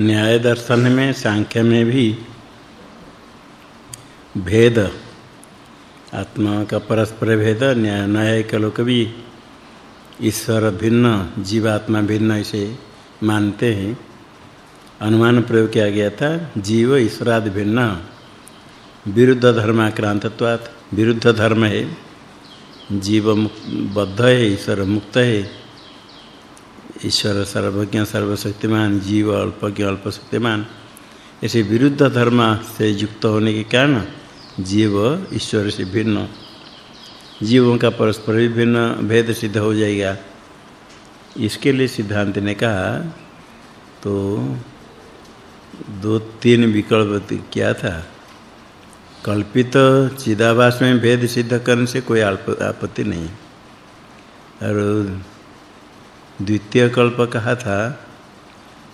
न्याय दर्शन में, सांख्य में भी भेद, आत्मा का परस्पर भेद, न्याय न्याय के लोग भी ईश्वर भिन्न, जीवात्मा भिन्न इसे मानते हैं। अनुमान प्रयोग किया गया था, जीव ईश्वराद भिन्न, विरुद्ध धर्माक्रांतत्वात् विरुद्ध धर्म है, जीव बद्ध है, ईश्वर मुक्त है ईश्वर सर्वज्ञ सर्वशक्तिमान, जीव अल्पज्ञ, अल्पशक्तिमान। ऐसे विरुद्ध धर्म से युक्त होने के कारण जीव ईश्वर से भिन्न। जीवों का परस्पर भी भिन्न भेद सिद्ध हो जाएगा। इसके लिए सिद्धांत ने कहा तो दो तीन विकल्प क्या था? कल्पित चिदाभास में भेद सिद्ध करने से कोई आपत्ति नहीं। और द्वितीय कल्प कहा था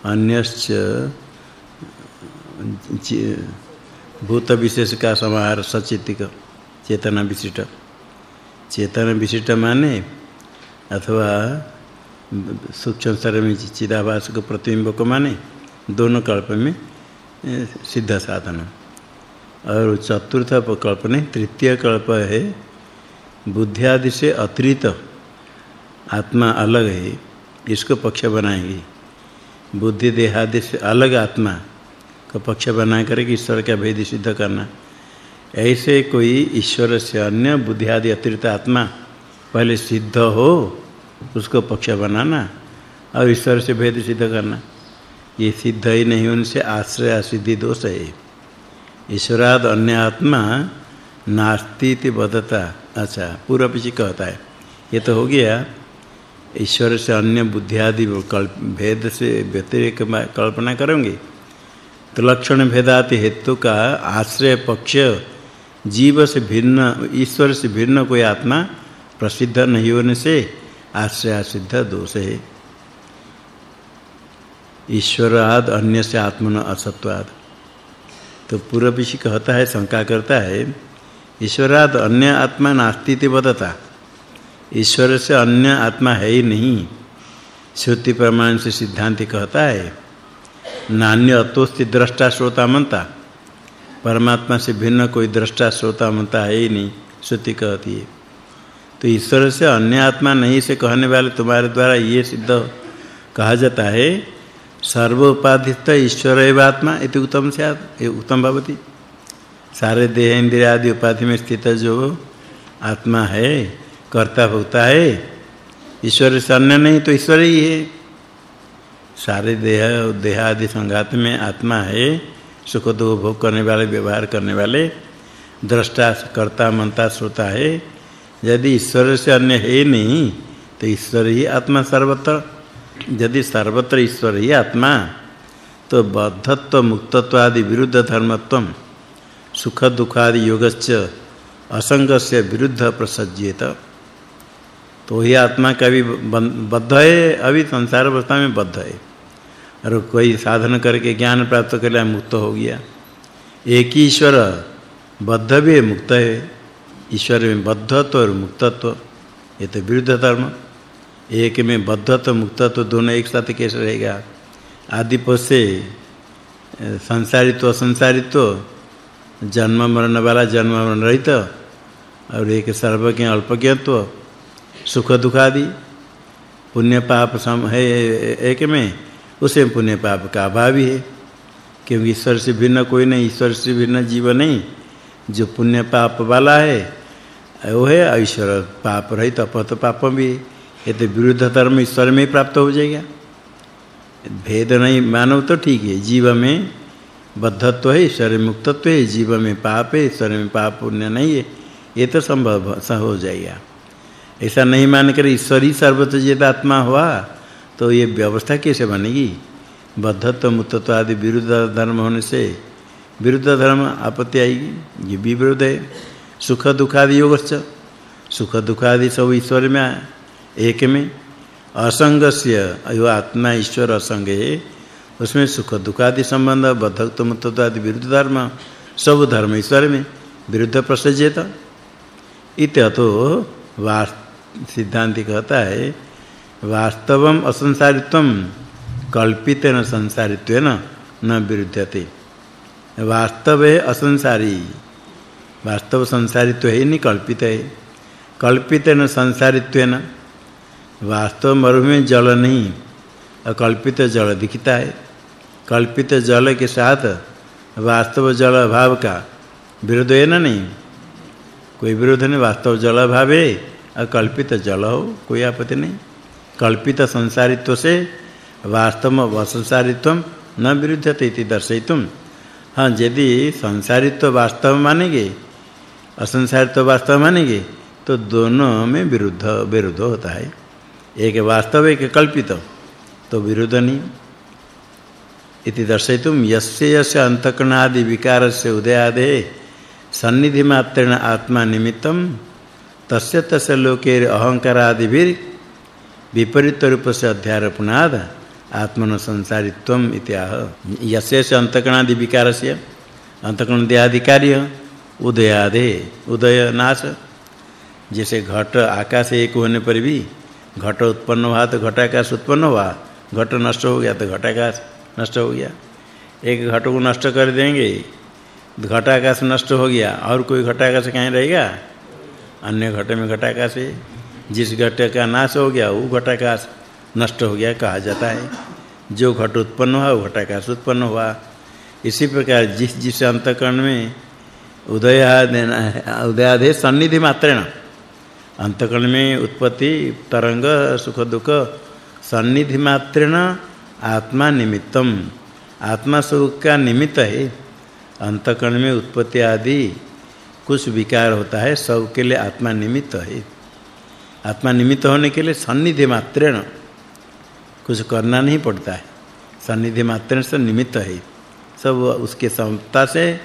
अन्यश्च भूत विशेष का समाहार सचितिक चेतना विशिष्ट चेतन विशिष्ट माने अथवा सूक्ष्म शरीर में चिदाभास को प्रतिबिंब को माने दोनों कल्प में सिद्ध साधन। और चतुर्थ कल्प नहीं, तृतीय कल्प है बुद्धि आदि से अतिरिक्त आत्मा अलग है। इसको पक्ष बनाएँगे। बुद्धि, देहादि से अलग आत्मा को पक्ष बना करके ईश्वर का भेद सिद्ध करना। ऐसे कोई ईश्वर से अन्य बुद्धि आदि अतिरिक्त आत्मा पहले सिद्ध हो, उसको पक्ष बनाना और ईश्वर से भेद सिद्ध करना। ये सिद्ध ही नहीं, उनसे आश्रय असिद्धि दोष है। ईश्वराद अन्य आत्मा नास्ति इति बदता अच्छा पूरा पीछे कहता है। ये तो हो गया। ईश्वर से अन्य बुद्धि आदि भेद से व्यतिरेक कल्पना करेंगे। तो लक्षण भेदाति हेतु का आश्रय पक्ष, जीव से भिन्न, ईश्वर से भिन्न कोई आत्मा प्रसिद्ध नहीं होने से आश्रय सिद्ध दोष है। ईश्वराद, अन्य से आत्मन असत्वाद। तो पूर्व विषय कहता है, शंका करता है, ईश्वराद अन्य आत्मा नास्ति ति बदता ईश्वर से अन्य आत्मा है ही नहीं। श्रुति प्रमाण से सिद्धांति कहता है, नान्य अतोस्ति दृष्टा श्रोता मनता परमात्मा से भिन्न कोई दृष्टा श्रोता मनता है ही नहीं, श्रुति कहती है। तो ईश्वर से अन्य आत्मा नहीं से कहने वाले तुम्हारे द्वारा ये सिद्ध कहा जाता है सर्व उपाधित ईश्वर एव आत्मा इति उत्तम से उत्तम भवति। सारे देह इंद्रिय आदि उपाधि में स्थित जो आत्मा है कर्ता भोक्ता है। ईश्वर से नहीं तो ईश्वर ही है। सारे देह देह आदि संघात में आत्मा है। सुख दुख भोग करने वाले, व्यवहार करने वाले, दृष्टा, कर्ता मनता श्रोता है। यदि ईश्वर से अन्य है नहीं तो ईश्वर ही आत्मा सर्वत्र। यदि सर्वत्र ईश्वर ही आत्मा तो बद्धत्व मुक्तत्व आदि विरुद्ध धर्मत्व, सुख दुख आदि योगश्च असंग से विरुद्ध प्रसज्येत। तो ही आत्मा कभी बद्ध है, अभी संसार अवस्था में बद्ध है। और कोई साधन करके ज्ञान प्राप्त कर लिया, मुक्त हो गया। एक ही ईश्वर, बद्ध भी मुक्त है। ईश्वर में बद्धत्व और मुक्तत्व, ये तो विरुद्ध धर्म। एक में बद्धत्व, मुक्तत्व दोनों एक साथ कैसे रहेगा? आदिप से संसारित्व असंसारित्व जन्म मरण वाला जन्म मरण रहित, और एक सर्वज्ञ, अल्पज्ञत्व सुख दुख आदि पुण्य पाप सम है, एक में, उसे पुण्य पाप का अभाव ही क्योंकि ईश्वर से भिन्न कोई नहीं, ईश्वर से भिन्न जीव नहीं। जो पुण्य पाप वाला है, वो है ईश्वर पाप रहित अपत पाप भी ये तो विरुद्ध धर्म ईश्वर में प्राप्त हो जाएगा। भेद नहीं, मानव तो ठीक है। जीव में बद्धत्व है, ईश्वर में मुक्तत्व है। जीव में पाप है, ईश्वर में पाप पुण्य नहीं है। ये तो संभव हो जाएगा। ऐसा नहीं मान कर ईश्वर सर्वत्र आत्मा हुआ तो ये व्यवस्था कैसे बनेगी? बद्धत्व मुक्तत्व आदि विरुद्ध धर्म होने से विरुद्ध धर्म आपत्ति आएगी, ये भी विरुद्ध है। सुख दुख आदि योगश्च। सुख दुख आदि सब ईश्वर में, एक में। असंगस्य अयो आत्मा ईश्वर असंग है। उसमें सुख दुख आदि संबंध, बद्धत्व मुक्तत्व आदि विरुद्ध धर्म, सब धर्म ईश्वर में, विरुद्ध प्रसज्यत। इत्यतो वास्त सिद्धांति कहता है, वास्तवम असंसारित्वम, कल्पितेन संसारित्वेन न विरुद्धते वास्तव है असंसारी, वास्तव संसारित्व है, नहीं कल्पित है। कल्पितेन संसारित्वेन, वास्तव मरु में जल नहीं, अकल्पित जल दिखता है। कल्पित जल के साथ वास्तव जल अभाव का विरोध है ना नहीं? कोई विरोध नहीं, वास्तव जल अभाव है। अकल्पित जल हो, कोई आपत्ति नहीं। कल्पित संसारित्व से वास्तव असंसारित्व न विरुद्धते इति दर्शयितुम। हाँ यदि संसारित्व वास्तव मानेंगे, असंसारित्व वास्तव मानेंगे तो दोनों में विरुद्ध विरुद्ध होता है। एक वास्तव, एक कल्पित तो विरुद्ध नहीं। इति दर्शयितुम, यस्य यस्य अंतकरणादि विकारस्य उदयादे सन्निधि मात्रेण आत्मा निमित्तम तस्य तस्य लोके अहंकारादिभिर विपरीत रूप से अध्यारोपणाद आत्मन संसारित्वम इत्याह। यस्य अंतकरणादि विकारस्य अंतकरण देहादि कार्य उदयादे उदय नाश जैसे घट आकाश एक होने पर भी, घट उत्पन्न हुआ तो घटाकाश उत्पन्न हुआ, घट नष्ट हो गया तो घटाकाश नष्ट हो गया। एक घट को नष्ट कर देंगे, घटाकाश नष्ट हो गया, और कोई घटाकाश कहीं रहेगा? अन्य घट में घटाकाश है जिस घट का नाश हो गया, वो घटाकाश नष्ट हो गया कहा जाता है। जो घट उत्पन्न हुआ, वो घटाकाश उत्पन्न हुआ। इसी प्रकार जिस जिस अंतकरण में उदयादेना उदयादे सन्निधि मात्रेण, अंतकरण में उत्पत्ति, तरंग, सुख, दुख, सन्निधि मात्रेण आत्मा निमित्तम। आत्मा स्वरूप का निमित्त है। अंतकरण में उत्पत्ति आदि कुछ विकार होता है सब के लिए आत्मा निमित्त है। आत्मा निमित्त होने के लिए सन्निधि मात्रेण कुछ करना नहीं पड़ता है। सन्निधि मात्रेण से निमित्त है। सब उसके समता से,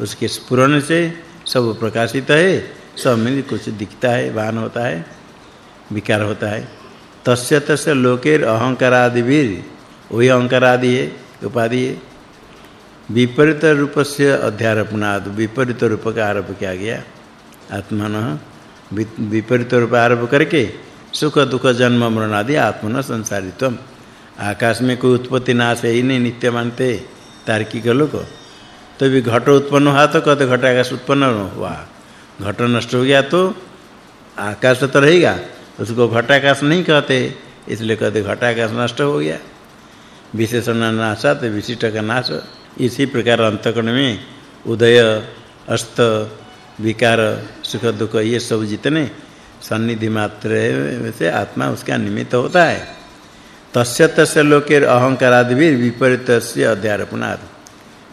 उसके स्फुरण से सब प्रकाशित है। सब में कुछ दिखता है वाहन होता है, विकार होता है। तस्य तस्य लोकेर अहंकारादिभिर वही अहंकार आदि है, उपाधि है। विपरीत रूप से अध्यारोपणाद विपरीत रूप का आरोप किया गया। आत्मन विपरीत रूप आरोप करके सुख, दुख, जन्म, मरण आदि आत्मन संसारित्व आकाश में कोई उत्पत्ति, नाश है ही नहीं, नित्य मानते तार्किक लोग। तो भी घट उत्पन्न हुआ तो कहते घट आकाश उत्पन्न हुआ। घट नष्ट हो गया तो आकाश तो रहेगा, उसको घटाकाश नहीं कहते, इसलिए कहते घट आकाश नष्ट हो गया। विशेषण नाशात विशिष्ट का नाश। इसी प्रकार अंतकरण में उदय, अस्त, विकार, सुख, दुख, ये सब जितने सन्निधि मात्र से आत्मा उसका निमित्त होता है। तस्य तस्य लोके अहंकारादि विपरीत से अध्यारोपणात्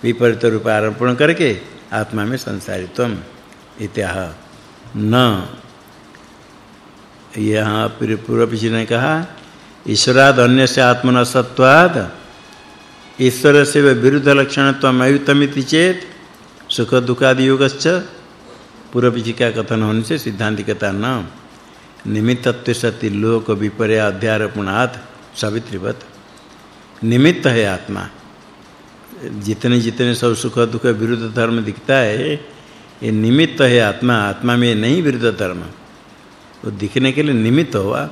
विपरीत रूप आरोपण करके आत्मा में संसारित्वम इत्याह। न। यहाँ पूर्व पिछले ने कहा, ईश्वराद अन्य से आत्मन सत्वाद ईश्वर से विरुद्ध लक्षणत्वम अयुतमिति चेत सुख दुखादि योगश्च पूर्व पिछले का कथन होने से सिद्धांत कहता न निमित्तत्व सति लोक विपर्य अध्यारोपणात् सावित्रीवत। निमित्त है आत्मा। जितने जितने सब सुख दुख विरुद्ध धर्म दिखता है, ये निमित्त है आत्मा आत्मा में नहीं विरुद्ध धर्म। वो दिखने के लिए निमित्त हुआ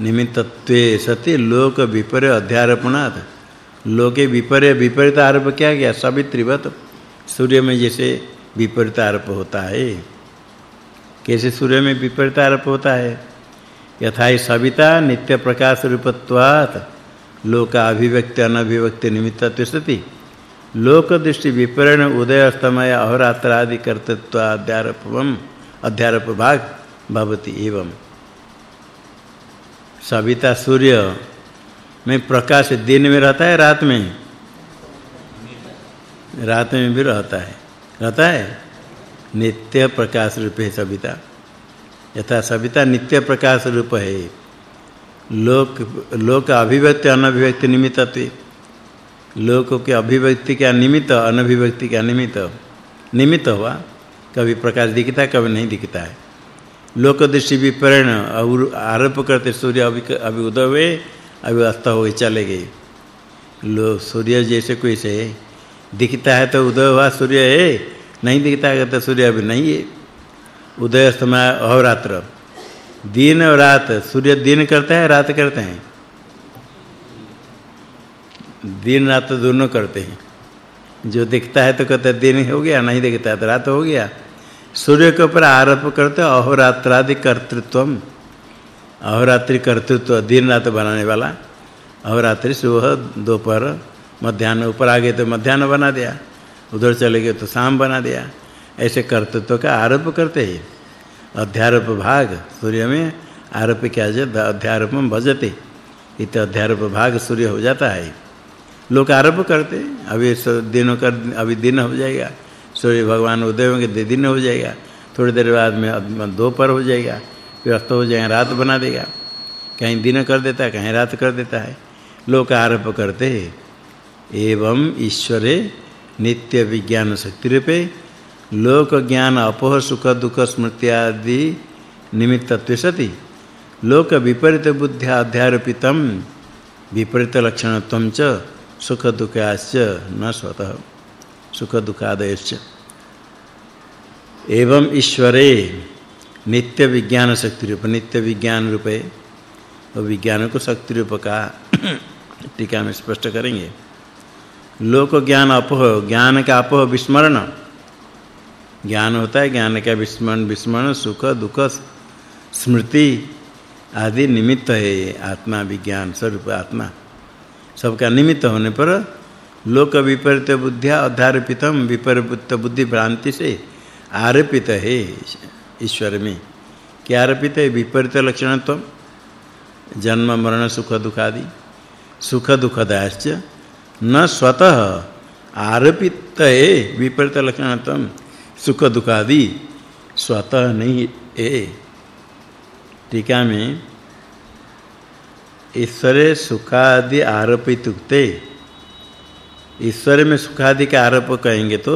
निमित्तत्वे सति लोक विपर्य अध्यारोपणात् लोके विपर्य, विपरीत आरोप क्या गया सवित्रीवत सूर्य में जैसे विपरीत आरोप होता है। कैसे सूर्य में विपरीत आरोप होता है? यथा सविता नित्य प्रकाश रूपत्वात् लोक अभिव्यक्ति, अनभिव्यक्ति निमित्तत्व सति लोक दृष्टि विपरण, उदय, अस्तमय, अहोरात्र आदि कर्तृत्व अध्यारोपम अध्यारोप भाग भवति एवं सविता सूर्य में प्रकाश दिन में रहता है, रात में? रात में भी रहता है। रहता है? नित्य प्रकाश रूप है सविता। यथा सविता नित्य प्रकाश रूप है। लोक लोक अभिव्यक्ति, अनभिव्यक्ति निमित्तत्व लोक के अभिव्यक्ति का निमित्त, अनभिव्यक्ति का निमित्त? निमित्त हुआ। कभी प्रकाश दिखता कभी नहीं दिखता है। लोक दृष्टि विपरण, और आरोप करते सूर्य अभी अभी उदय हुए। अभी अस्त हो गए चले गए। लो सूर्य जैसे कोई से, दिखता है तो उदय हुआ सूर्य है, नहीं दिखता है तो सूर्य अभी नहीं है। उदय समय अहोरात्र। दिन और रात, सूर्य दिन करता है, रात करते हैं। दिन, रात दोनों करते हैं। जो दिखता है तो कहते दिन हो गया, नहीं दिखता है तो रात हो गया। सूर्य के ऊपर आरोप करते अहोरात्रादि कर्तृत्वम। अहोरात्रि कर्तृत्व दिन रात बनाने वाला। अहोरात्रि सुबह, दोपहर मध्याह्न ऊपर आ गए तो मध्याह्न बना दिया, उधर चले गए तो शाम बना दिया। ऐसे कर्तृत्व का आरोप करते हैं। अध्यारोप भाग, सूर्य में आरोप किया जाए अध्यारोपम भजते। इत अध्यारोप भाग, सूर्य हो जाता है। लोग आरोप करते अभी दिनों का, अभी दिन हो जाएगा। सूर्य, भगवान, उदय होंगे, दिन हो जाएगा। थोड़ी देर बाद में दोपहर हो जाएगा। अस्त हो जाएगा रात बना देगा। कहीं दिन कर देता है, कहीं रात कर देता है। लोग आरोप करते हैं। एवं ईश्वरे नित्य विज्ञान शक्ति रूपे लोक ज्ञान अपोह सुख दुख स्मृति आदि निमित्तत्व सति। लोक विपरीत बुद्धि अध्यारोपितम विपरीत लक्षणत्वम च सुख दुखाश्च न स्वतः, सुख दुखादयश्च। एवं ईश्वरे नित्य विज्ञान शक्ति रूप, नित्य विज्ञान रूपे। और विज्ञान को शक्ति रूप का टीका में स्पष्ट करेंगे। लोक ज्ञान अपोह, ज्ञान का अपोह विस्मरण। ज्ञान होता है, ज्ञान का विस्मरण विस्मरण, सुख, दुख, स्मृति आदि निमित्त है आत्मा, विज्ञान स्वरूप आत्मा। सबका निमित्त होने पर लोक विपरीत बुद्धिया अधारपितम विपरीत बुद्धि भ्रांति से आरोपित है। ईश्वर में क्या आरोपित है विपरीत लक्षणत्व जन्म, मरण, सुख दुख आदि सुख दुखदाश्च न स्वतः आरोपित है विपरीत लक्षणत्व सुख दुख आदि स्वतः नहीं है टीका में ईश्वरे सुखादि आरोपित उक्ते ईश्वर में सुखादि का आरोप कहेंगे तो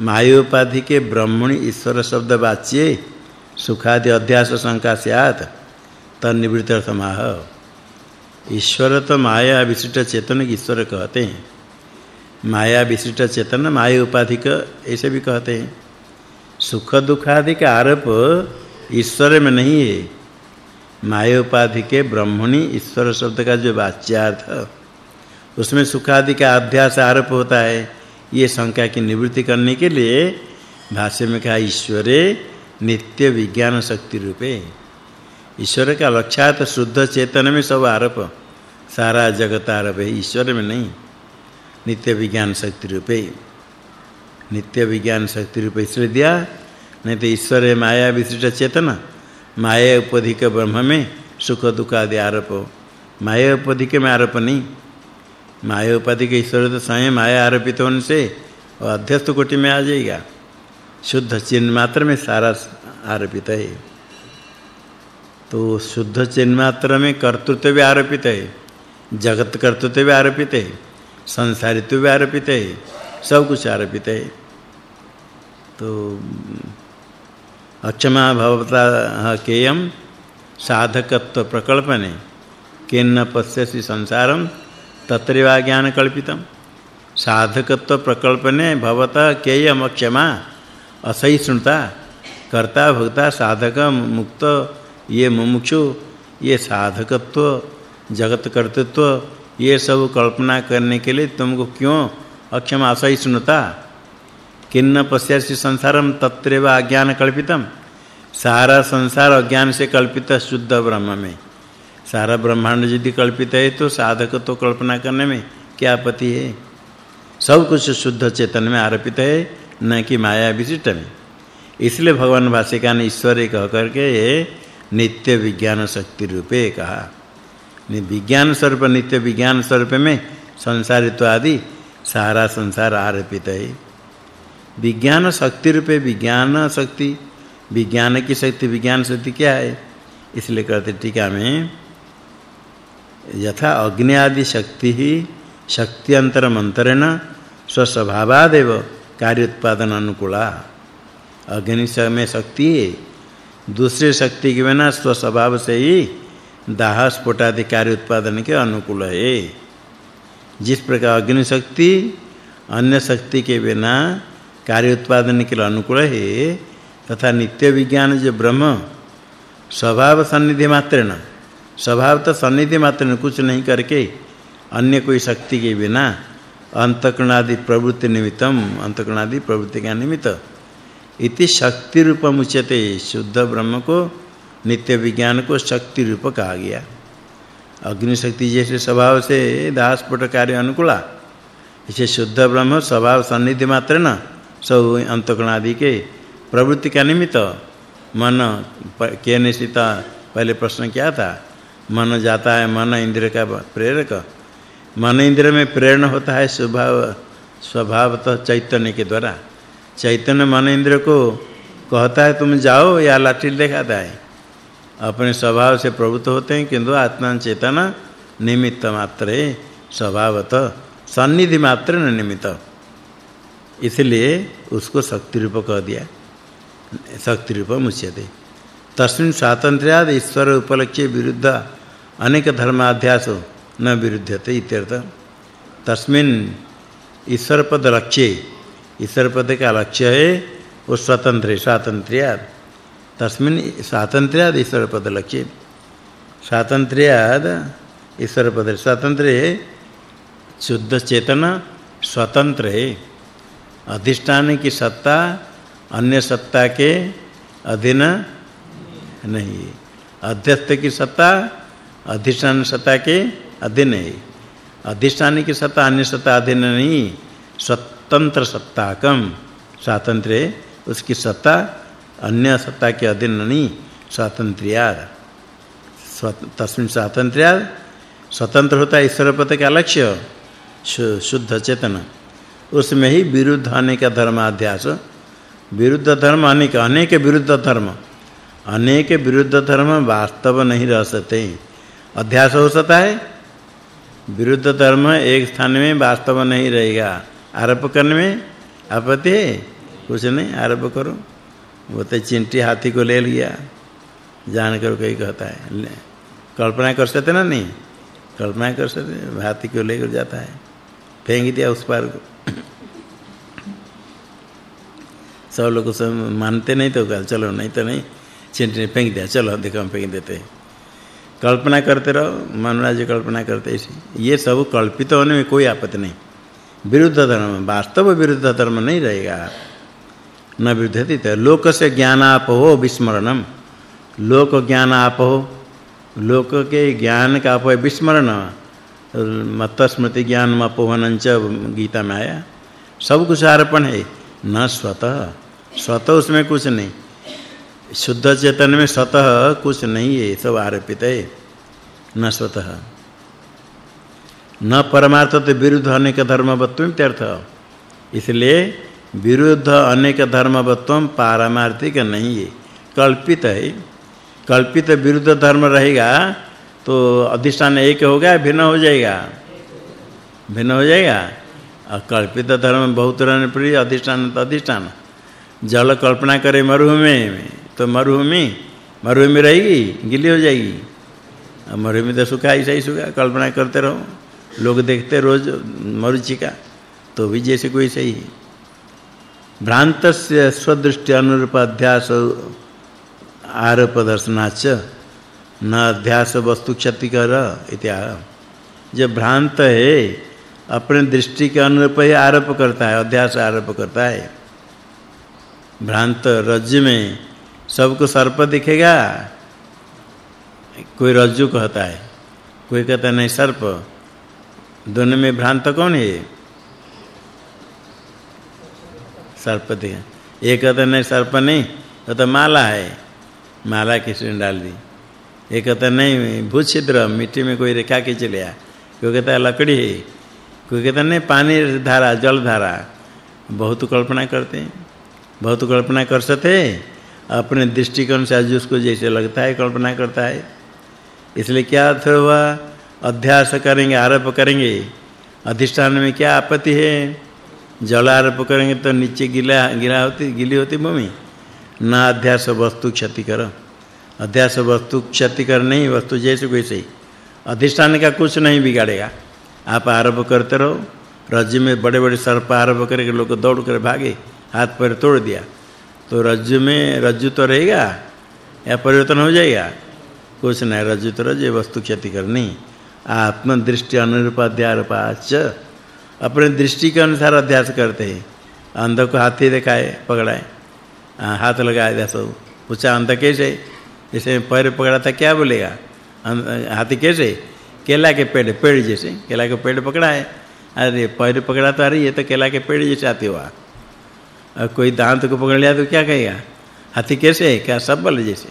मायोपाधि के ब्रह्मणि ईश्वर शब्द वाच्य, सुखादि अध्यास शंका स्यात्, तन्निवृत्त समाह। ईश्वर तो माया विशिष्ट चेतन ईश्वर कहते हैं। माया विशिष्ट चेतन माया उपाधि का, ऐसे भी कहते हैं। सुख दुख आदि का आरोप ईश्वर में नहीं है। माया उपाधि के ब्रह्मणि ईश्वर शब्द का जो वाच्यार्थ, उसमें सुख आदि का अध्यास आरोप होता है। ये शंका की निवृत्ति करने के लिए भाष्य में कहा, ईश्वरे, नित्य विज्ञान शक्ति रूपे। ईश्वर का लक्ष्यार्थ शुद्ध चेतन में सब आरोप। सारा जगत आरोप है, ईश्वर में नहीं। नित्य विज्ञान शक्ति रूपे। नित्य विज्ञान शक्ति रूपे इसलिए दिया, नहीं तो ईश्वर है माया विशिष्ट चेतन। माया उपधिक ब्रह्म में सुख दुख आदि आरोप। माया उपधिक में आरोप नहीं। माया उपधिक ईश्वर तो स्वयं माया आरोपित होने से और अध्यस्त कोटि में आ जाएगा। शुद्ध चिन्ह मात्र में सारा आरोपित है। तो शुद्ध चिन्ह मात्र में कर्तृत्व भी आरोपित है, जगत कर्तृत्व भी आरोपित है, संसारित्व भी आरोपित है, सब कुछ आरोपित है। तो अक्षमा भवता केयम साधकत्व प्रकल्पने केन पश्यसि संसारम तत्रैव ज्ञान कल्पितम साधकत्व प्रकल्पने भवता केयम अक्षमा। असहिष्णुता कर्ता भक्ता, साधक मुक्त, ये मुमुक्षु, ये साधकत्व, जगत कर्तृत्व, ये सब कल्पना करने के लिए तुमको क्यों अक्षमा असहिष्णुता किन्न पश्यसि संसारम तत्रैव अज्ञान कल्पितम सारा संसार अज्ञान से कल्पित शुद्ध ब्रह्म में। सारा ब्रह्मांड यदि कल्पित है तो साधक तो कल्पना करने में क्या आपत्ति है? सब कुछ शुद्ध चेतन में आरोपित है, न कि माया विशिष्ट में। इसलिए भगवान भाष्यकार ने ईश्वर कह करके नित्य विज्ञान शक्ति रूपे कहा। विज्ञान स्वरूप, नित्य विज्ञान स्वरूप में संसारित्व आदि सारा संसार आरोपित है। विज्ञान शक्ति रूपे विज्ञान शक्ति। विज्ञान की शक्ति, विज्ञान शक्ति क्या है? इसलिए कहते टीका में यथा अग्नि आदि शक्ति ही शक्ति अंतर मंत्रेण स्वस्वभावादेव कार्य उत्पादन अनुकूला अग्नि में शक्ति दूसरे शक्ति के बिना स्वस्वभाव से ही दाह स्फोट आदि कार्य उत्पादन के अनुकूल है। जिस प्रकार अग्नि शक्ति अन्य शक्ति के बिना कार्य उत्पादन के लिए अनुकूल है, तथा नित्य विज्ञान जो ब्रह्म, स्वभाव सन्निधि मात्र न स्वभाव तो सन्निधि मात्र न कुछ नहीं करके अन्य कोई शक्ति के बिना अंतकरणादि प्रवृत्ति निमित्तम, अंतकरणादि प्रवृत्ति का निमित्त। इति शक्ति रूपम उच्यते शुद्ध ब्रह्म को, नित्य विज्ञान को शक्ति रूप कहा गया। अग्नि शक्ति जैसे स्वभाव से दासपट कार्य अनुकूला, इसे शुद्ध ब्रह्म स्वभाव सन्निधि मात्र न सब अंतकरणादि के प्रवृत्ति का निमित्त। मन के निश्चिता, पहले प्रश्न क्या था मन जाता है मन इंद्र का प्रेरक। मन इंद्र में प्रेरणा होता है स्वभाव स्वभाव तो चैतन्य के द्वारा। चैतन्य मन इंद्र को कहता है, तुम जाओ, या लाठी दिखाता है। अपने स्वभाव से प्रभुत्व होते हैं, किंतु आत्मा चेतना निमित्त मात्र है। स्वभावतः सन्निधि मात्र न निमित्त। इसलिए उसको शक्ति रूप कह दिया। शक्ति रूप मुच्यते। तस्मिन् स्वातंत्र्याद ईश्वर उपलक्ष्य विरुद्ध अनेक धर्माध्यास न विरुद्धते इत्यर्थ। तस्मिन् ईश्वर पद लक्ष्य ईश्वर पद का लक्ष्य है वो स्वतंत्र, स्वातंत्र्याद। तस्मिन् स्वातंत्र्याद ईश्वर पद लक्ष्य स्वातंत्र्याद ईश्वर पद स्वतंत्र है शुद्ध चेतन स्वतंत्र। है अधिष्ठान की सत्ता, अन्य सत्ता के अधीन नहीं। अध्यस्थ की सत्ता अधिष्ठान सत्ता के अधीन है। अधिष्ठान की सत्ता, अन्य सत्ता अधीन नहीं, स्वतंत्र सत्ता कम स्वातंत्र उसकी सत्ता अन्य सत्ता के अधीन नहीं स्वातंत्र्याद तस्मिन स्वातंत्र्याद स्वतंत्र होता है ईश्वर पद का लक्ष्य शुद्ध चेतन। उसमें ही विरुद्ध आने का धर्माध्यास विरुद्ध धर्म अनेक अनेक विरुद्ध धर्म। अनेक विरुद्ध धर्म वास्तव नहीं रह सकते। अध्यास हो सकता है। विरुद्ध धर्म एक स्थान में वास्तव नहीं रहेगा। आरोप करने में आपत्ति है? कुछ नहीं, आरोप करो। वो तो चिंटी हाथी को ले लिया। जान कर कोई कहता है। कल्पना कर सकते ना नहीं? कल्पना कर सकते हाथी को लेकर जाता है। फेंक दिया उस पार को। सब लोग मानते नहीं तो चलो, नहीं तो नहीं। चिंटी फेंक दिया। चलो, देखो, हम फेंक देते कल्पना करते रहो मनोराज कल्पना करते ऐसे। ये सब कल्पित होने में कोई आपत्ति नहीं। विरुद्ध धर्म, वास्तव विरुद्ध धर्म नहीं रहेगा। न विरुद्धति तो लोक से ज्ञानाप हो, विस्मरणम। लोक ज्ञान आप हो, लोक के ज्ञान का आप विस्मरण। मत स्मृति ज्ञान अपोहनं च गीता में आया। सब कुछ अर्पण है। न स्वतः। स्वतः उसमें कुछ नहीं। शुद्ध चेतन में स्वतः कुछ नहीं है, सब आरोपित है। न स्वतः न परमार्थ तो विरुद्ध अनेक धर्मवत्वम त्यर्थ इसलिए विरुद्ध अनेक धर्मवत्वम पारमार्थिक नहीं है। कल्पित है। कल्पित विरुद्ध धर्म रहेगा तो अधिष्ठान एक होगा, भिन्न हो जाएगा। भिन्न हो जाएगा। और कल्पित धर्म बहुत रहने पर अधिष्ठान तो अधिष्ठान जल कल्पना करे मरुभूमि में। तो मरुभूमि मरुभूमि रहेगी, गिली हो जाएगी। और मरुभूमि तो सूखा ही सही सूखा, कल्पना करते रहो। लोग देखते रोज मरुचिका तो भी जैसे कोई सही भ्रांत से स्वदृष्टि अनुरूप अध्यास आरोप दर्शनाच न अध्यास वस्तु क्षति कर इत्या जब भ्रांत है, अपने दृष्टि के अनुरूप ही आरोप करता है, अध्यास आरोप करता है। भ्रांत रज्जु में सबको सर्प दिखेगा? कोई रज्जु कहता है। कोई कहता नहीं सर्प। दोनों में भ्रांत कौन है सर्प दिखे एक कहता नहीं सर्प नहीं। तो, तो माला है। माला किसने डाल दी? एक कहता नहीं भूछिद्र मिट्टी में कोई रेखा के चले आ कोई कहता है लकड़ी है। कोई कहता नहीं पानी धारा जल धारा। बहुत कल्पना करते हैं। बहुत कल्पना कर सकते अपने दृष्टिकोण से आज उसको जैसे लगता है, कल्पना करता है। इसलिए क्या अर्थ हुआ अध्यास करेंगे, आरोप करेंगे? अधिष्ठान में क्या आपत्ति है? जल आरोप करेंगे तो नीचे गिला गिरा होती, गिली होती भूमि? ना अध्यास वस्तु क्षति कर। अध्यास वस्तु क्षति कर नहीं, वस्तु जैसे सही अधिष्ठान का कुछ नहीं बिगाड़ेगा। आप आरोप करते रहो। राज्य में बड़े-बड़े सर्प आरोप करके लोग दौड़ कर भागे, हाथ पैर तोड़ दिया। तो रज्जु में, रज्जु तो रहेगा, या परिवर्तन हो जाएगा? कुछ नहीं, रज्जु तो रज्जु वस्तु क्षति करनी। आत्म दृष्टि अनुरूप अध्यारोपाच अपने दृष्टि के अनुसार अध्यास करते हैं। अंध को हाथी दिखाए, पकड़ाए। हाथ लगाए जैसे पूछा, अंध कैसे? जैसे पैर पकड़ा था, क्या बोलेगा? हाथी कैसे? केला के पेड़ पेड़ जैसे। केला के पेड़ पकड़ा है अरे, पैर पकड़ा तो अरे ये तो केला के पेड़ जैसे आते हुआ कोई दांत को पकड़ लिया तो क्या कहेगा? हाथी कैसे? है क्या सब बल जैसे।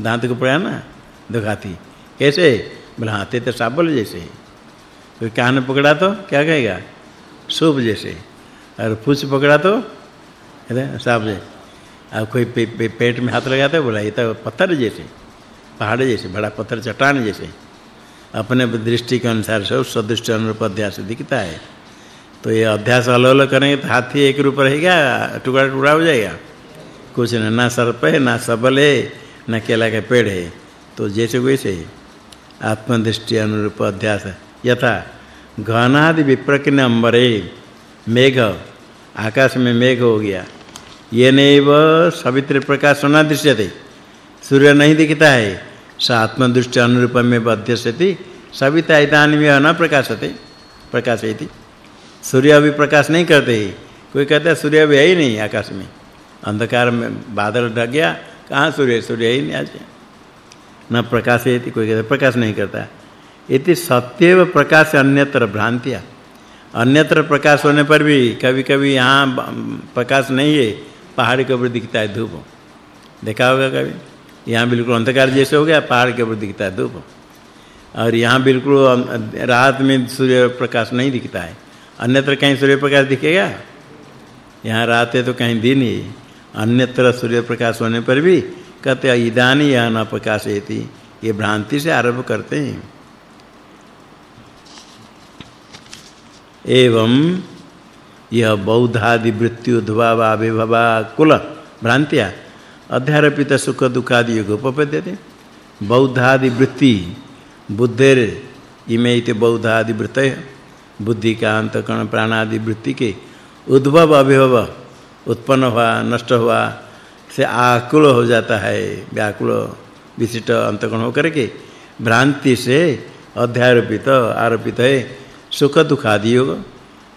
दांत को पकड़ा ना देखो हाथी। कैसे? बोला हाथी तो सब साबल जैसे कोई कान पकड़ा तो क्या कहेगा? सूप जैसे। और पूछ पकड़ा तो साब जैसे। और कोई पे, पे, पेट में हाथ लगाता बोला ये तो पत्थर जैसे पहाड़ जैसे बड़ा पत्थर चट्टान जैसे। अपने दृष्टि के अनुसार सब सदृष्ट अनुरूप अध्यास दिखता है। तो ये अध्यास अलग अलग करेंगे तो हाथी एक रूप रहेगा, टुकड़ा टुकड़ा हो जाएगा। कुछ न, ना सर्प है, ना सबल है, ना केला का पेड़ है। तो जैसे वैसे आत्मदृष्टि अनुरूप अध्यास यथा, घनादि विप्रकिन अंबरे, मेघ, आकाश में मेघ हो गया। ये नैव सवित्र प्रकाश न दृश्यते। सूर्य नहीं दिखता है, स आत्मदृष्टि अनुरूप में बध्यस्यति सविता इदानीं न प्रकाशते, प्रकाशयति। सूर्य अभी प्रकाश नहीं करते ही। कोई कहता है, सूर्य अभी है ही नहीं आकाश में। अंधकार में बादल ढक गया। कहाँ सूर्य? सूर्य ही नहीं आज न प्रकाश है, कोई कहता प्रकाश नहीं करता। इति सत्यव प्रकाश अन्यत्र भ्रांतिया। अन्यत्र प्रकाश होने पर भी कभी-कभी यहाँ प्रकाश नहीं है, पहाड़ के ऊपर दिखता है धूप। देखा होगा कभी? यहाँ बिल्कुल अंधकार जैसे हो गया, पहाड़ के ऊपर दिखता है धूप। और यहाँ बिल्कुल रात में सूर्य प्रकाश नहीं दिखता है। अन्यत्र कहीं सूर्य प्रकाश दिखेगा? यहाँ रात है तो कहीं दिन ही। अन्यत्र सूर्य प्रकाश होने पर भी कहते इदानी यह न प्रकाशयति। ये भ्रांति से आरंभ करते हैं। एवं यह बौद्धादि वृत्ति उद्भव आविर्भवा कुल भ्रांतिया। अध्यारोपित सुख दुखादि योग उपपद्यते। बौद्धादि वृत्ति बुद्धेर इमे बौद्धादि वृत्तय बुद्धि का अंतकरण प्राणादि वृत्ति के उद्भव, अभिभव उत्पन्न हुआ, नष्ट हुआ, से आकुल हो जाता है, व्याकुल, विशिष्ट अंतकरण होकर के भ्रांति से अध्यारोपित, आरोपित है, सुख दुख आदि योग।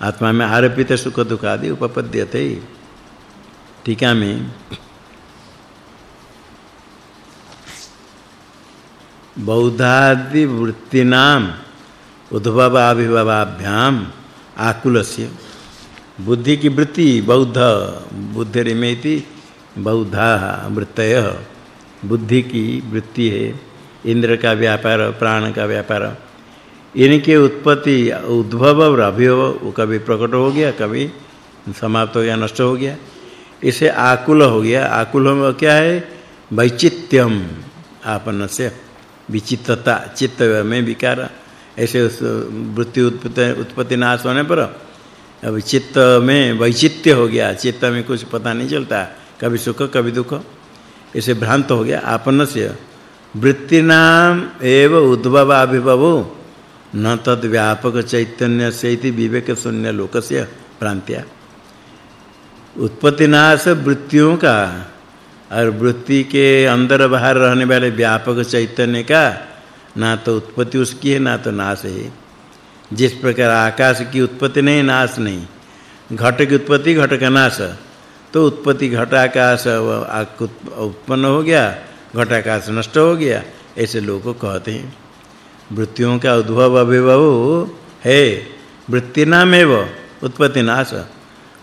आत्मा में आरोपित सुख दुख आदि उपपद्यते। टीका में बौद्धादि वृत्तिनाम उद्भव आविर्भावाभ्याम आकुलस्य। बुद्धि की वृत्ति बौद्ध, बुद्धिरिमेति बौद्धा वृत्तय। बुद्धि की वृत्ति है, इंद्र का व्यापार, प्राण का व्यापार। इनके उत्पत्ति उद्भव और अभिभव कभी प्रकट हो गया, कभी समाप्त हो गया, नष्ट हो गया। इसे आकुल हो गया। आकुल में क्या है? वैचित्यम आपन से विचित्रता, चित्त में विकार। ऐसे वृत्ति उत्पत्ति उत्पत्ति नाश होने पर अब चित्त में वैचित्य हो गया। चित्त में कुछ पता नहीं चलता। कभी सुख, कभी दुख। ऐसे भ्रांत हो गया आपन से। वृत्तिनाम एव उद्भव आविर्भव न तद व्यापक चैतन्य से इति विवेक शून्य लोकस्य भ्रांत्या। उत्पत्ति नाश वृत्तियों का और वृत्ति के अंदर बाहर रहने वाले व्यापक चैतन्य का ना तो उत्पत्ति उसकी है, ना तो नाश है। जिस प्रकार आकाश की उत्पत्ति नहीं, नाश नहीं। घट की उत्पत्ति, घट का नाश। तो उत्पत्ति घट आकाश उत्पन्न हो गया, घट आकाश नष्ट हो गया, ऐसे लोग को कहते हैं। वृत्तियों का उद्भव अभिभव है, वृत्ति नामेव उत्पत्ति नाश।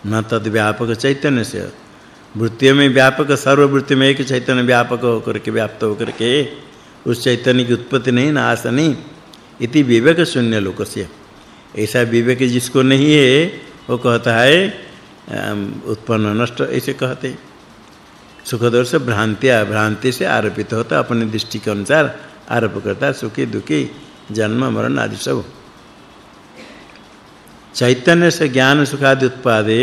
न तद व्यापक चैतन्य से। वृत्तियों में व्यापक सर्व वृत्ति में एक चैतन्य व्यापक होकर के, व्याप्त होकर के उस चैतन्य की उत्पत्ति नहीं, नाश नहीं। इति विवेक शून्य लोक से ऐसा विवेक जिसको नहीं है, वो कहता है उत्पन्न नष्ट, ऐसे कहते सुख दोष भ्रांतिया भ्रांति से आरोपित होता, अपने दृष्टि के अनुसार आरोप करता, सुखी, दुखी, जन्म, मरण आदि सब। चैतन्य से ज्ञान, सुखादि उत्पादे,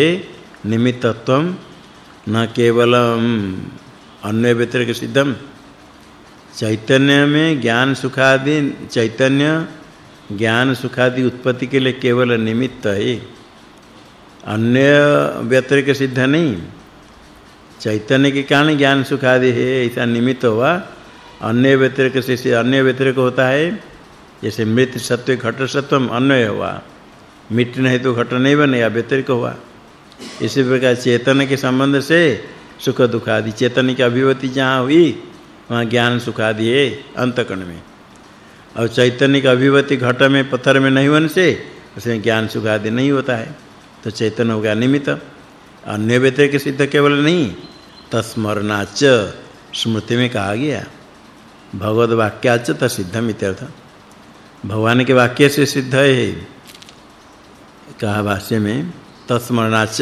निमित्तत्व, न केवलम अन्य व्यतिरिक सिद्धम। चैतन्य में ज्ञान सुखादि, चैतन्य ज्ञान सुखादि उत्पत्ति के लिए केवल निमित्त है। अन्य व्यतिरिक सिद्ध नहीं। चैतन्य के कारण ज्ञान सुखादि है, ऐसा निमित्त हुआ। अन्य व्यतिरिक से अन्य व्यतिरिक होता है। जैसे मृत सत्व, घट सत्वम अन्वय हुआ। मिट्टी नहीं तो घट नहीं बने बनेगा व्यतिरिक हुआ। इसी प्रकार चेतन के संबंध से सुख दुख आदि चेतन की अभिव्यक्ति जहाँ हुई वहाँ ज्ञान सुख आदि है अंतकण में। और चैतन्य का अभिव्यक्ति घट में, पत्थर में नहीं होने से उसमें ज्ञान सुख आदि नहीं होता है। तो चैतन्य हो गया निमित्त अन्य व्यतिरिक सिद्ध केवल नहीं तस्मरणाच स्मृति में कहा गया। भगवत वाक्याच तसिद्धम इत्यर्थ। भगवान के वाक्य से सिद्ध है। कहा भाष्य में तस्मरणाच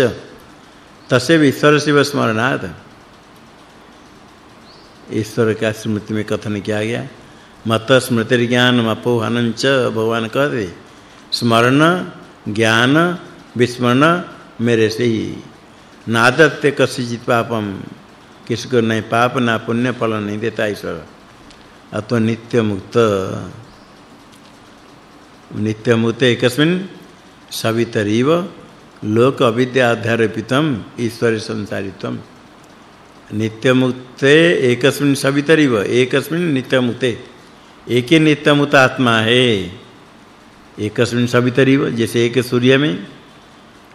तसे ईश्वर शिव स्मरणात्। ईश्वर का स्मृति में कथन किया गया। मत स्मृति ज्ञान अपोहनं च भगवान कहते, स्मरण, ज्ञान, विस्मरण, मेरे से ही। नादत्ते कसिचित पापम, किसको नहीं पाप, ना पुण्य फल नहीं देता ईश्वर। अतो नित्य मुक्त नित्य मुक्त एकस्मिन् सवितरीव लोक अविद्या अध्यारोपितम, ईश्वर संसारित्वम। नित्य मुक्ते एकस्मिन् सवितरीव, एकस्मिन् नित्य मुक्ते एक नित्य आत्मा है। एकस्मिन् सवितरीव, जैसे एक सूर्य में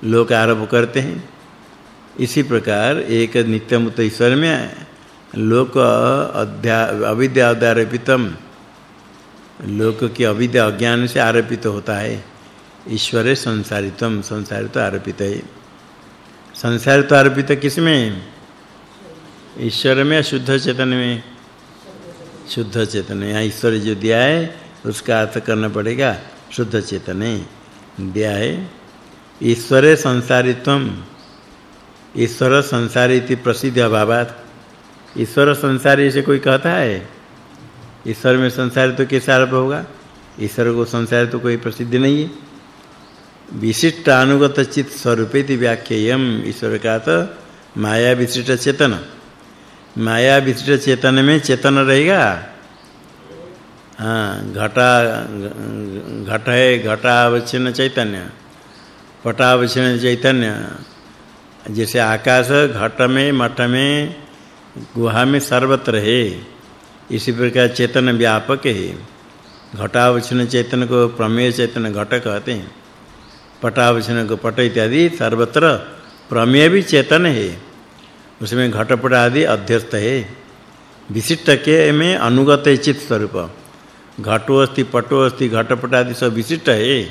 लोक आरोप करते हैं। इसी प्रकार एक नित्य मुक्त ईश्वर में लोक अध्या, अविद्या आरोपितम, लोक की अविद्या अज्ञान से आरोपित होता है। ईश्वर संसारितम, संसारित आरोपित है। संसारित आरोपित किसमें ईश्वर में शुद्ध चेतन में? शुद्ध चेतन यहाँ ईश्वर जो दिया है, उसका अर्थ करना पड़ेगा, शुद्ध चेतन दिया है, ईश्वरे संसारित्वम ईश्वर संसारी इति प्रसिद्ध अभावात। ईश्वर संसारी से कोई कहता है? ईश्वर में संसार तो कैसे आरोप होगा? ईश्वर को संसार तो कोई प्रसिद्ध नहीं है। विशिष्ट अनुगत चित स्वरूपेति व्याख्येयम। ईश्वर का तो माया विशिष्ट चेतन। माया विशिष्ट चेतन में चेतन रहेगा। हाँ घटा, घट है, घटावच्छिन्न चैतन्य, पटावच्छिन्न चैतन्य। जैसे आकाश घट में, मठ में, गुहा में सर्वत्र है। इसी प्रकार चेतन व्यापक है। घटावच्छिन्न चेतन को प्रमेय चेतन घट कहते हैं। पटावच्छिन्न को पट इत्यादि, सर्वत्र प्रमेय भी चेतन है। उसमें घटपट आदि अध्यस्त है। विशिष्ट के में अनुगत चित स्वरूप। घटो अस्ति पटो अस्ति घटपट आदि सब विशिष्ट है।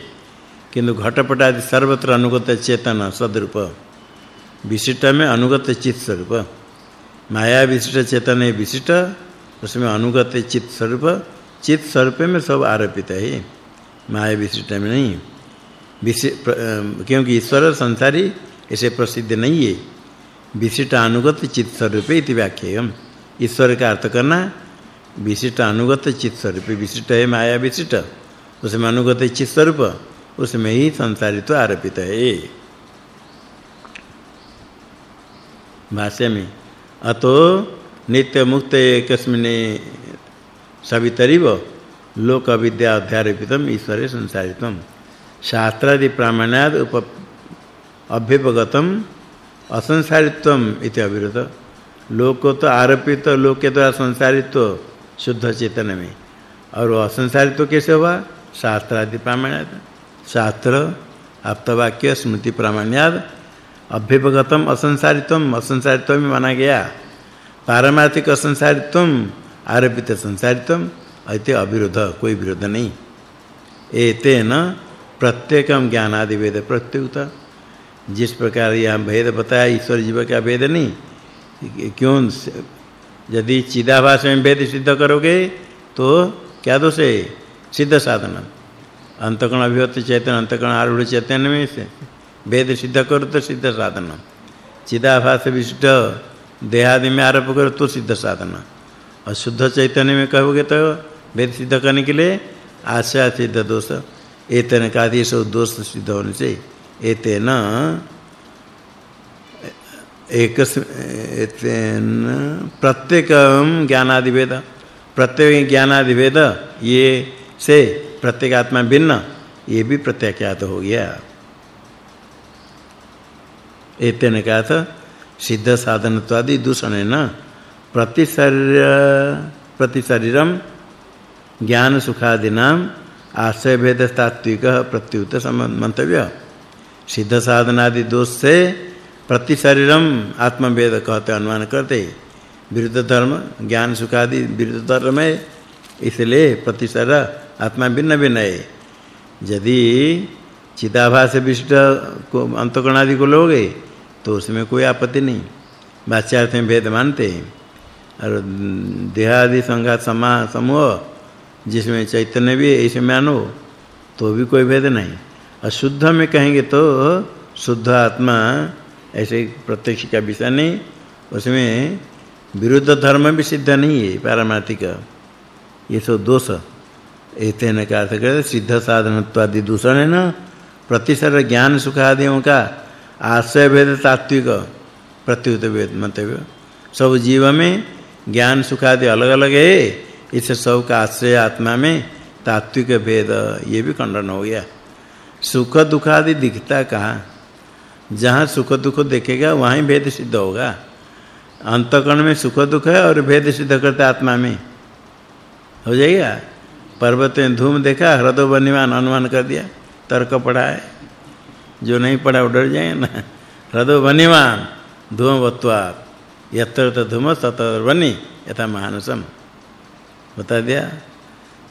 किंतु घटपट आदि सर्वत्र अनुगत चेतन सदरूप। विशिष्ट में अनुगत चित स्वरूप। माया विशिष्ट, चेतन है विशिष्ट, उसमें अनुगत चित स्वरूप। चित स्वरूप में सब आरोपित है। माया विशिष्ट में नहीं। क्योंकि ईश्वर संसारी ऐसे प्रसिद्ध नहीं है। विशिष्ट अनुगत चित स्वरूप इति व्याख्यायम ईश्वर का अर्थ करना विशिष्ट अनुगत चित स्वरूप विशिष्ट है माया विशिष्ट, उसमें अनुगत चित स्वरूप उसमें ही संसारित्व आरोपित है। भाष्य में, अतो नित्य मुक्त एकस्मिने सवितरिव लोक विद्या अध्यारोपितम ईश्वरे संसारितम शास्त्रादि प्रामाण्याद उप अभ्युपगतम असंसारित्वम इति अविरोध लोक तो आरोपित, लोक के द्वारा संसारित्व, शुद्ध चेतन में। और असंसारित्व कैसे हुआ? शास्त्रादि प्रामाण्याद शास्त्र, आप्तवाक्य, स्मृति प्रामाण्याद अभ्युपगतम असंसारित्वम, असंसारित्व में माना गया। पारमार्थिक असंसारित्वम, आरोपित संसारित्वम अति अविरोध कोई विरोध नहीं। एतेन प्रत्येकम ज्ञानादि वेद प्रत्युत जिस प्रकार यह भेद बताया, ईश्वर जीव का भेद नहीं? क्यों यदि चिदाभास में भेद सिद्ध करोगे तो क्या दोष है? सिद्ध साधन। अंतकण अभिवत चैतन्य अंतकण आरूढ़ चैतन्य में से भेद सिद्ध करो तो सिद्ध साधन। चिदाभास विशिष्ट देहादि में आरोप करो तो सिद्ध साधन। और शुद्ध चैतन्य में कहोगे तो भेद सिद्ध करने के लिए आशा सिद्ध दोष। एतन का दोष सिद्ध होने से एतेन एक एतेन ज्ञानादि प्रत्येक ज्ञानादि वेद ये से प्रत्येक आत्मा भिन्न, ये भी प्रत्याख्यात हो गया। एतेन का था, सिद्ध साधनत्वादि दूषण है न? प्रति शरीर ज्ञान सुखादि आश्रय भेद प्रत्युत मंतव्य। सिद्ध साधनादि दोष से प्रति शरीरम आत्मभेद कहते, अनुमान करते। विरुद्ध धर्म, ज्ञान सुख आदि विरुद्ध धर्म है, इसलिए प्रति शरीर आत्मा भिन्न भिन्न है। यदि चिदाभास विशिष्ट को अंतकरण आदि को लोगे तो उसमें कोई आपत्ति नहीं। वाच्यार्थ में भेद मानते। हैं और देहादि संघात समा समूह जिसमें चैतन्य भी है, इसमें मानो तो भी कोई भेद नहीं। अशुद्ध में कहेंगे तो शुद्ध आत्मा, ऐसे प्रत्यक्ष का विषय नहीं, उसमें विरुद्ध धर्म भी सिद्ध नहीं है, पारमार्थिक। ये सब दोष। एतेन का अर्थ करते सिद्ध साधनत्वादि दूषण है ना, प्रतिसर ज्ञान सुख आदियों का आश्रय भेद तात्विक, प्रत्युत भेद मंतव्य सब जीव में ज्ञान सुख आदि अलग-अलग है, इस सब का आश्रय आत्मा में तात्विक भेद, ये भी खंडन हो गया। सुख दुख आदि दिखता कहाँ? जहाँ सुख दुख देखेगा, वहीं भेद सिद्ध होगा। अंतकरण में सुख दुख है और भेद सिद्ध करता आत्मा में। हो जाएगा? पर्वत में धूम देखा, हृदय बनिमान अनुमान कर दिया, तर्क पढ़ा है। जो नहीं पढ़ा डर जाए ना। हृदय बनिमान, धूम वत्वा यत्र धूम तत्र बनी, यथा महानसम। बता दिया?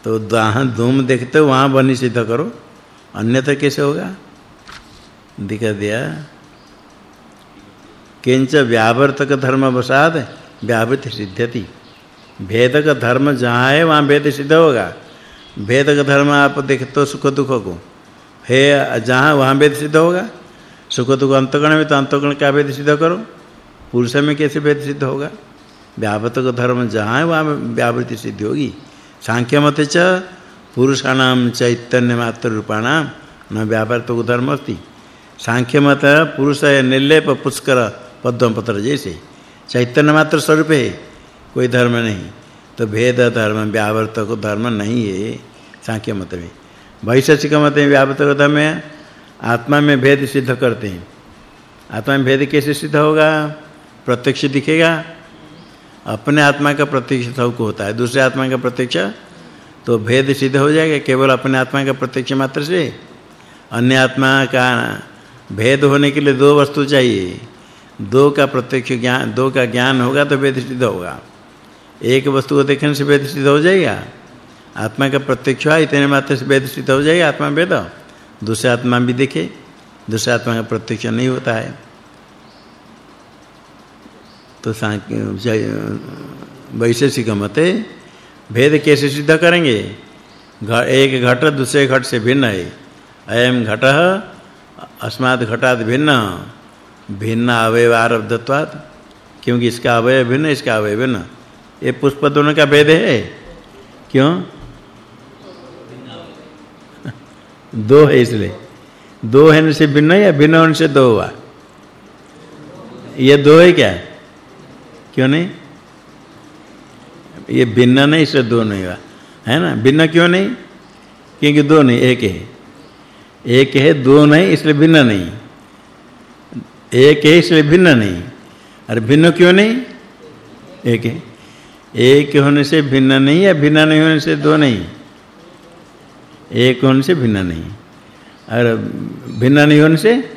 तो जहाँ धूम देखते, वहाँ बनी सिद्ध करो। अन्यथा कैसे होगा? दिखा दिया। किंच व्यावर्तक धर्म वसाद व्यावृत सिद्ध्यति। भेद का धर्म जहाँ है, वहाँ भेद सिद्ध होगा। भेद का धर्म आप देखते हो सुख दुख को। है, जहाँ, वहाँ भेद सिद्ध होगा। सुख दुख अंतगण में तो अंतगण का भेद सिद्ध करो। पुरुष में कैसे भेद सिद्ध होगा? व्यावर्तक धर्म जहाँ है, वहाँ व्यावृत्ति सिद्ध होगी। सांख्य मत च पुरुषाणाम चैतन्य मात्र रूपाणाम न व्यावर्तक धर्म अस्ति सांख्य मत पुरुष है पुष्कर पद्म पत्र जैसे। चैतन्य मात्र स्वरूप है कोई धर्म नहीं तो भेद धर्म व्यावर्तक धर्म नहीं है सांख्य मत में। वैशेषिक मत में व्यावर्तक धर्म है आत्मा में भेद सिद्ध करते हैं। आत्मा में भेद कैसे सिद्ध होगा? प्रत्यक्ष दिखेगा। अपने आत्मा का प्रत्यक्ष सबको होता है, दूसरे आत्मा का प्रत्यक्ष तो भेद सिद्ध हो जाएगा, केवल अपने आत्मा का प्रत्यक्ष मात्र से। अन्य आत्मा का भेद होने के लिए दो वस्तु चाहिए। दो का प्रत्यक्ष ज्ञान, दो का ज्ञान होगा तो भेद सिद्ध होगा। एक वस्तु को देखने से भेद सिद्ध हो जाएगा। आत्मा का प्रत्यक्ष है इतने मात्र से भेद सिद्ध हो जाएगा, आत्मा भेद। दूसरे आत्मा भी देखे, दूसरे आत्मा का प्रत्यक्ष नहीं होता है। तो वैशेषिक मते भेद कैसे सिद्ध करेंगे? एक घट दूसरे घट से भिन्न है। अयम घट, अस्मात् घटात भिन्न। भिन्न अवयव आरब्धत्वात्, क्योंकि इसका अवयव भिन्न, इसका अवयव भिन्न। ये पुष्प दोनों का भेद है? क्यों? दो है इसलिए। दो है से भिन्न या भिन्न से दो हुआ? ये दो है क्या? क्यों नहीं? ये भिन्न नहीं से दो नहीं हुआ। है ना? भिन्न क्यों नहीं? क्योंकि दो नहीं, एक है। एक है, दो नहीं, इसलिए भिन्न नहीं। एक है, इसलिए भिन्न नहीं। और भिन्न क्यों नहीं? एक है। एक होने से भिन्न नहीं या भिन्न नहीं होने से दो नहीं? एक होने से भिन्न नहीं। और भिन्न नहीं होने से?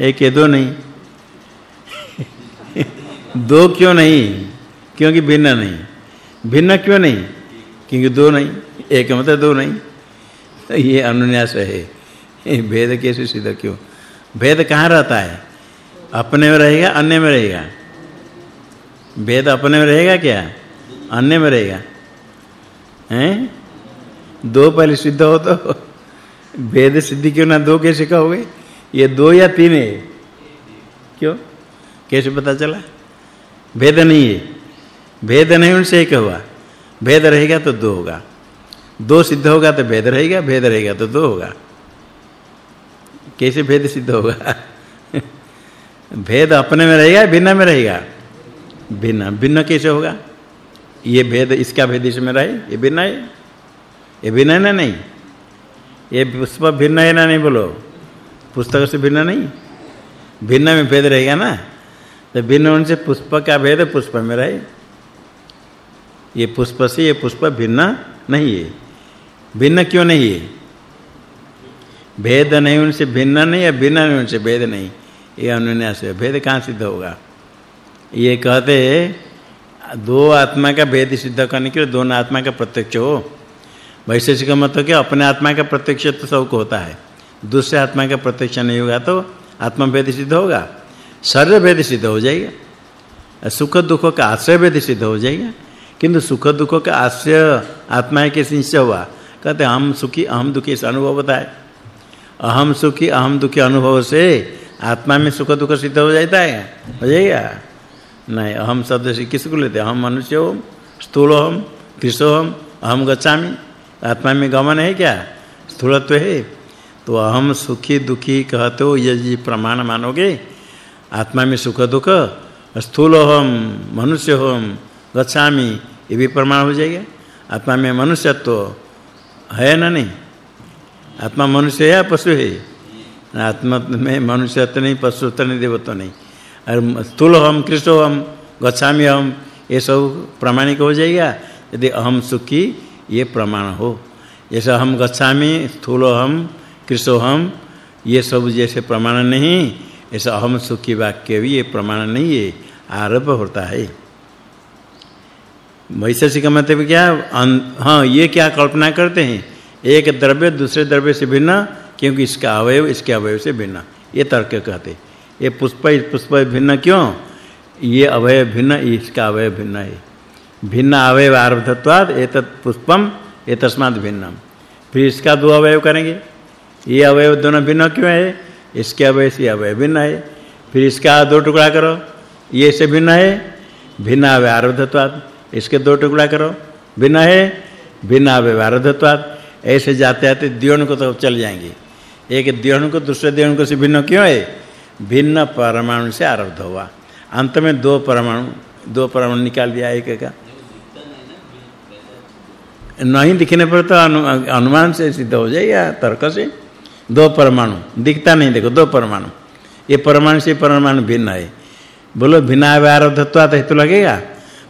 एक है, दो नहीं। दो क्यों नहीं? क्योंकि भिन्न नहीं। भिन्न क्यों नहीं? क्योंकि दो नहीं, एक मतलब दो नहीं। तो ये अनुन्यास है भेद कैसे सिद्ध क्यों? भेद कहाँ रहता है? अपने में रहेगा, अन्य में रहेगा। भेद अपने में रहेगा क्या? अन्य में रहेगा। हैं? दो पहले सिद्ध हो तो भेद सिद्धि क्यों ना दो कैसे कहोगे? ये दो या तीन है? क्यों? कैसे पता चला? भेद नहीं है। भेद नहीं उनसे एक हुआ भेद रहेगा तो दो होगा। दो सिद्ध होगा तो भेद रहेगा भेद रहेगा तो दो होगा। कैसे भेद सिद्ध होगा? भेद अपने में रहेगा, भिन्न में रहेगा? भिन्न। भिन्न कैसे होगा? ये भेद इसका भेद इसमें रहे, ये भिन्न है? ये भिन्न है ना नहीं? ये पुष्प भिन्न है ना नहीं बोलो? पुस्तक से भिन्न नहीं? भिन्न में भेद रहेगा ना? तो भिन्न उनसे पुष्प का भेद पुष्प में रहे। ये पुष्प से ये पुष्प भिन्न नहीं है। भिन्न क्यों नहीं है? भेद नहीं, उनसे भिन्न नहीं या भिन्न नहीं, उनसे भेद नहीं। ये अनुन्यास है। भेद कहाँ सिद्ध होगा? ये कहते दो आत्मा का भेद सिद्ध करने के लिए दोनों आत्मा का प्रत्यक्ष हो। वैशेषिक मत क्या? अपने आत्मा का प्रत्यक्ष तो सबको होता है। दूसरे आत्मा का प्रत्यक्ष नहीं होगा तो आत्मा भेद सिद्ध होगा। शरीर भेद सिद्ध हो जाएगा। सुख दुख का आश्रय भेद सिद्ध हो जाएगा। किंतु सुख दुख का आश्रय आत्मा के निश्चय हुआ। कहते, हम सुखी, अहम दुखी से अनुभव है अहम सुखी, अहम दुखी अनुभव से आत्मा में सुख दुख सिद्ध हो जाता है। हो जाएगा नहीं, अहम शब्द से किसको लेते? हम मनुष्य हो स्थूल हम कृषो हम, अहम गच्छामि आत्मा में गमन है क्या? स्थूलत्व है। तो अहम सुखी, दुखी कहते हो यदि प्रमाण मानोगे? आत्मा में सुख दुख स्थूल हम, मनुष्य हम गच्छामि ये भी प्रमाण हो जाएगा। आत्मा में मनुष्यत्व है ना नहीं? आत्मा मनुष्य है या पशु है? आत्मा में मनुष्यत्व नहीं पशुत्व नहीं देवत्व नहीं। और स्थूल हम, कृष्ण हम गच्छामि हम, ये सब प्रामाणिक हो जाएगा। यदि अहम सुखी, ये प्रमाण हो। जैसे हम गच्छामि स्थूल हम, कृष्ण हम, ये सब जैसे प्रमाण नहीं, ऐसा अहम सुखी वाक्य भी ये प्रमाण नहीं है आरोप होता है। वैशेषिक मतलब क्या हाँ ये क्या कल्पना करते हैं? एक द्रव्य दूसरे द्रव्य से भिन्न, क्योंकि इसका अवयव, इसके अवयव से भिन्न। ये तर्क कहते ये पुष्प इस पुष्प भिन्न क्यों? ये अवयव भिन्न, इसका अवयव भिन्न है। भिन्न अवयव आरब्धत्वाद एतत् पुष्पम, एतस्मात् भिन्नम। फिर इसका दो अवयव करेंगे। ये अवयव दोनों भिन्न क्यों है? इसके अवयव से अवयव भिन्न है। फिर इसका दो टुकड़ा करो। ये से भिन्न है। भिन्न अवयव आरब्धत्वाद इसके दो टुकड़ा करो। भिन्न है भिन्न अवयव आरब्धत्वाद ऐसे जाते आते द्योन को तो चल जाएँगे। एक द्योन को, दूसरे द्योन को से भिन्न क्यों है? भिन्न परमाणु से आरब्ध हुआ। अंत में दो परमाणु दो परमाणु निकाल दिया एक का। नहीं दिखने पर तो अनुमान से सिद्ध हो जाएगा तर्क से। दो परमाणु, दिखता नहीं, देखो दो परमाणु। ये परमाणु से परमाणु भिन्न है। बोलो भिन्न आरब्धत्वा तो हेतु लगेगा?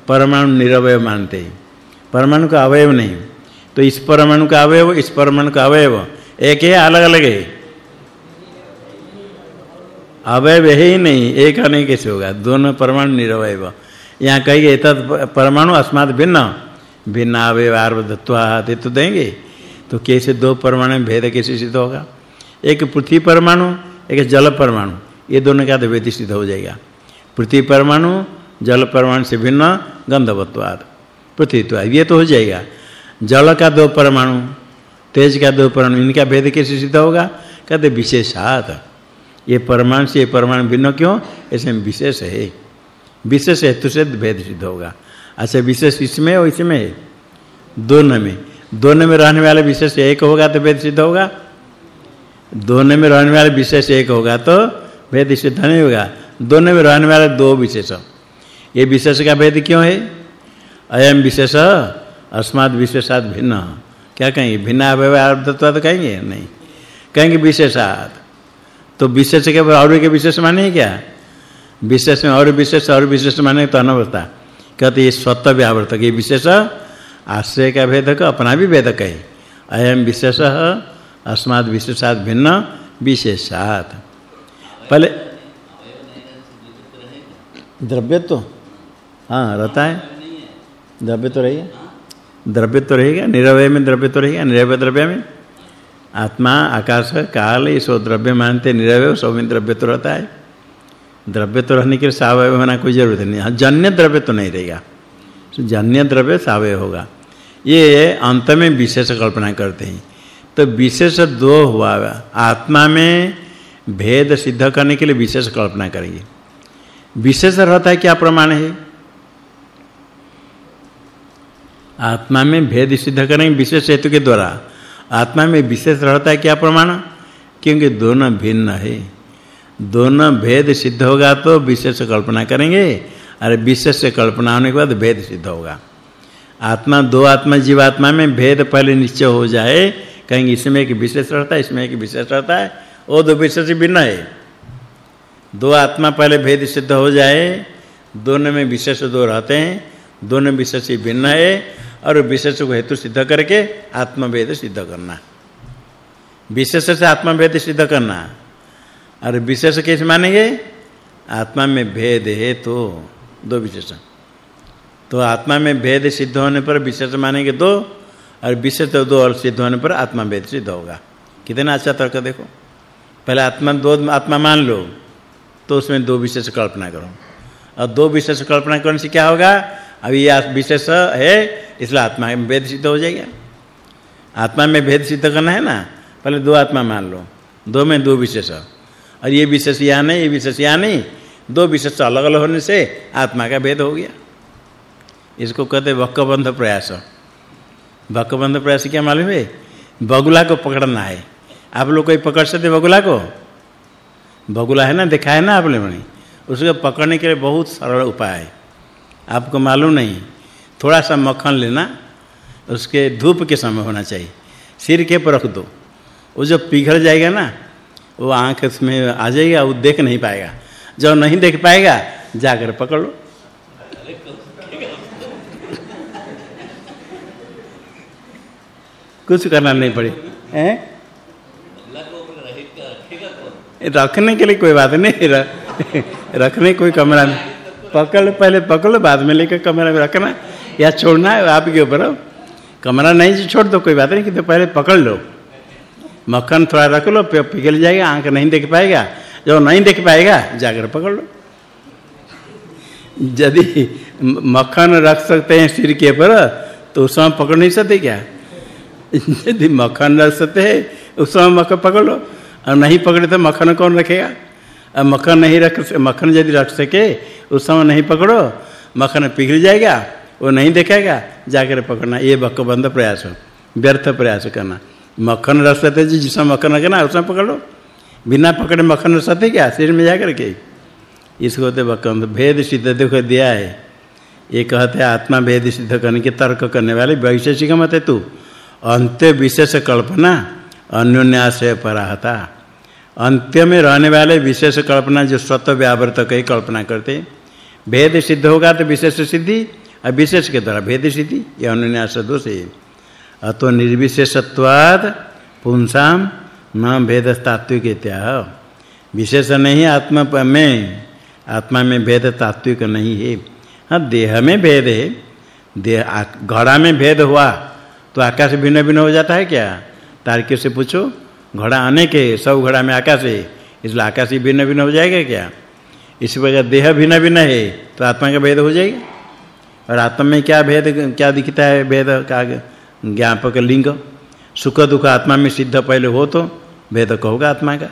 परमाणु निरवय मानते हैं। परमाणु का अवयव नहीं। तो इस परमाणु का अवयव, इस परमाणु का अवयव, एक है, अलग-अलग है? अवयव है ही नहीं, एक नहीं कैसे होगा? दोनों परमाणु निरवय यहाँ कहेंगे तत् परमाणु अस्मात् भिन्न। भिन्न अवयव आर्वधत्वात् तो देंगे। तो कैसे दो परमाणु में भेद कैसे सिद्ध होगा? एक पृथ्वी परमाणु, एक जल परमाणु। ये दोनों का तो भेद सिद्ध हो जाएगा। पृथ्वी परमाणु जल परमाणु से भिन्न गंधवत्वाद, पृथ्वीत्वाद, ये तो हो जाएगा। जल का दो परमाणु, तेज का दो परमाणु, इनका भेद कैसे सिद्ध होगा? कहते विशेषात। ये परमाणु से ये परमाणु भिन्न क्यों? ऐसे विशेष है। विशेष हेतु से भेद सिद्ध होगा। अच्छा विशेष इसमें और इसमें? है दोनों में। दोनों में रहने वाले विशेष एक होगा तो भेद सिद्ध होगा? दोनों में रहने वाले विशेष एक होगा तो भेद सिद्ध नहीं होगा। दोनों में रहने वाले दो विशेष। ये विशेष का भेद क्यों है? अयम विशेष अस्माद विशेषात भिन्न। क्या कहेंगे? भिन्न अव्यवहारत्व तो कहेंगे? नहीं। कहेंगे विशेषात। तो विशेष के और के विशेष माने क्या? विशेष में और विशेष और विशेष माने तो अनवस्था कहते ये स्वतः व्यावर्तक, ये विशेष आश्रय का भेदक अपना भी भेदक है अयम विशेष अस्माद विशेषात भिन्न, विशेषात। पहले द्रव्य तो हाँ रहता है। द्रव्य तो रही है द्रव्य तो रहेगा निरवय में द्रव्य तो रहेगा निरवय द्रव्य में। आत्मा, आकाश, काल, ये सब द्रव्य मानते, निरवय, सब में द्रव्य तो रहता है। द्रव्य तो रहने के लिए सावय होना कोई ज़रूरत नहीं। हाँ जन्य द्रव्य तो नहीं रहेगा। जन्य द्रव्य सावय होगा। ये अंत में विशेष कल्पना करते हैं। तो विशेष दो हुआ, आत्मा में भेद सिद्ध करने के लिए विशेष कल्पना करेंगे विशेष रहता है क्या प्रमाण है? आत्मा में भेद सिद्ध करेंगे विशेष हेतु के द्वारा। आत्मा में विशेष रहता है क्या प्रमाण? क्योंकि दोनों भिन्न है। दोनों भेद सिद्ध होगा तो विशेष कल्पना करेंगे अरे विशेष से कल्पना होने के बाद भेद सिद्ध होगा। आत्मा, दो आत्मा, जीवात्मा में भेद पहले निश्चय हो जाए, कहेंगे इसमें एक विशेष रहता है, इसमें एक विशेष रहता है, वो दो विशेष भिन्न है। दो आत्मा पहले भेद सिद्ध हो जाए, दोनों में विशेष दो रहते हैं, दोनों विशेष भिन्न है और विशेष को हेतु सिद्ध करके आत्मभेद सिद्ध करना। विशेष से आत्मभेद सिद्ध करना। और विशेष कैसे मानेंगे, आत्मा में भेद है तो दो विशेष। तो आत्मा में भेद सिद्ध होने पर विशेष मानेंगे दो, और विशेष दो और सिद्ध होने पर आत्मा भेद सिद्ध होगा। कितना अच्छा तर्क देखो। पहले आत्मा, दो आत्मा मान लो तो उसमें दो विशेष कल्पना करो। और दो विशेष कल्पना करने से क्या होगा? अभी यह विशेष है, इसलिए आत्मा में भेद सिद्ध हो जाएगा। आत्मा में भेद सिद्ध करना है ना, पहले दो आत्मा मान लो, दो में दो विशेष। और ये विशेष यहाँ नहीं, ये विशेष यहाँ नहीं, दो विशेष अलग अलग होने से आत्मा का भेद हो गया। इसको कहते वक्कबंध प्रयास। वक्कबंध प्रयास क्या मालूम है? बगुला को पकड़ना है। आप लोग कोई पकड़ सकते बगुला को? बगुला है ना, देखा है ना आपने बनी उसको पकड़ने के लिए बहुत सरल उपाय है। आपको मालूम नहीं। थोड़ा सा मक्खन लेना, उसके धूप के समय होना चाहिए। सिर के पर रख दो। वो जो पिघल जाएगा ना, वो आँख में आ जाएगा, वो देख नहीं पाएगा। जब नहीं देख पाएगा, जाकर पकड़ लो। कुछ करना नहीं पड़े। हैं? रखने के लिए कोई बात नहीं। रखने कोई कमरा नहीं। पकड़, पहले पकड़ बाद में लेकर कमरा में रखना। या छोड़ना है, आपके ऊपर कमरा नहीं छोड़ दो, कोई बात नहीं कि तो पहले पकड़ लो। मक्खन थोड़ा रख लो पिघल जाएगा, आँख नहीं देख पाएगा। जब नहीं देख पाएगा, जाकर पकड़ लो। यदि मक्खन रख सकते हैं सिर के ऊपर तो उस समय पकड़ नहीं सकते क्या? यदि मक्खन रख सकते हैं, उस समय मक्खन पकड़ लो। और नहीं पकड़े तो मक्खन कौन रखेगा? मक्खन नहीं रख मक्खन यदि रख सके, उस समय नहीं पकड़ो। मक्खन पिघल जाएगा, वो नहीं देखेगा, जाकर पकड़ना। ये बक्कबंद प्रयास हो, व्यर्थ प्रयास करना। मक्खन रख सकते जी जिसमें मक्खन रखना उसमें पकड़। लो बिना पकड़े मक्खन रख सकते क्या? शरीर में जाकर के। इसको तो बक्कबंद भेद सिद्ध देखो दिया है। ये कहते हैं, आत्मा भेद सिद्ध करने के तर्क करने वाले, वैशेषिक मत है तू। अंत्य विशेष कल्पना, अन्योन्याश्रय पराहता। अंत्य में रहने वाले विशेष कल्पना जो स्वतः व्यावर्त कई कल्पना करते भेद सिद्ध होगा तो विशेष सिद्धि और विशेष के द्वारा भेद सिद्धि, यह अन्योन्यास दोष है। अतो निर्विशेषत्वाद पुंसाम न भेद तात्विक इत्याह। विशेष नहीं आत्मा में आत्मा में भेद तात्विक नहीं है। हाँ देह में भेद है। देह घड़ा में भेद हुआ तो आकाश भिन्न भिन्न हो जाता है क्या? तार्किक से पूछो। घड़ा अनेक है सब घड़ा में आकाश है, इसलिए आकाश ही भिन्न भिन्न हो जाएगा क्या? इसी वजह देह भिन्न भिन्न है तो आत्मा का भेद हो जाएगा? और आत्मा में क्या भेद, क्या दिखता है भेद का ज्ञापक लिंग? सुख दुख आत्मा में सिद्ध पहले हो तो भेद कहोगा आत्मा का?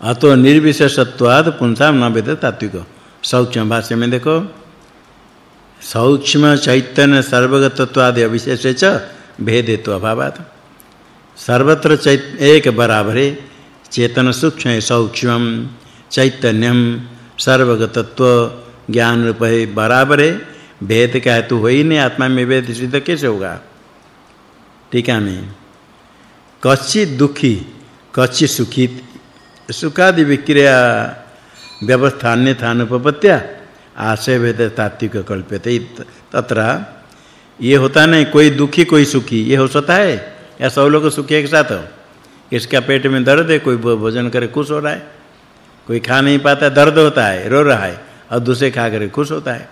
अतो निर्विशेषत्वाद पुंसाम न भेद तात्विक। सौक्ष्म भाष्य में देखो, सूक्ष्म चैतन्य सर्वगतत्वादि अविशेष च भेदेत्व अभावात। सर्वत्र चैत एक बराबर चेतन सूक्ष्म सूक्ष्म चैतन्यम सर्वगतत्व ज्ञान रूप है बराबर भेद का हेतु हो ही नहीं आत्मा में भेद सिद्ध कैसे होगा? ठीक है मैं, कच्ची दुखी, कच्ची सुखी, सुखादि विक्रिया व्यवस्था अन्यथा अनुपपत्या आशय भेद तात्विक कल्प्यते तत्र ये होता नहीं कोई दुखी कोई सुखी ये हो सकता है। या सब लोग सुखी एक साथ हो। इसका पेट में दर्द है कोई भोजन करे खुश हो रहा है। कोई खा नहीं पाता दर्द होता है रो रहा है और दूसरे खा कर खुश होता है।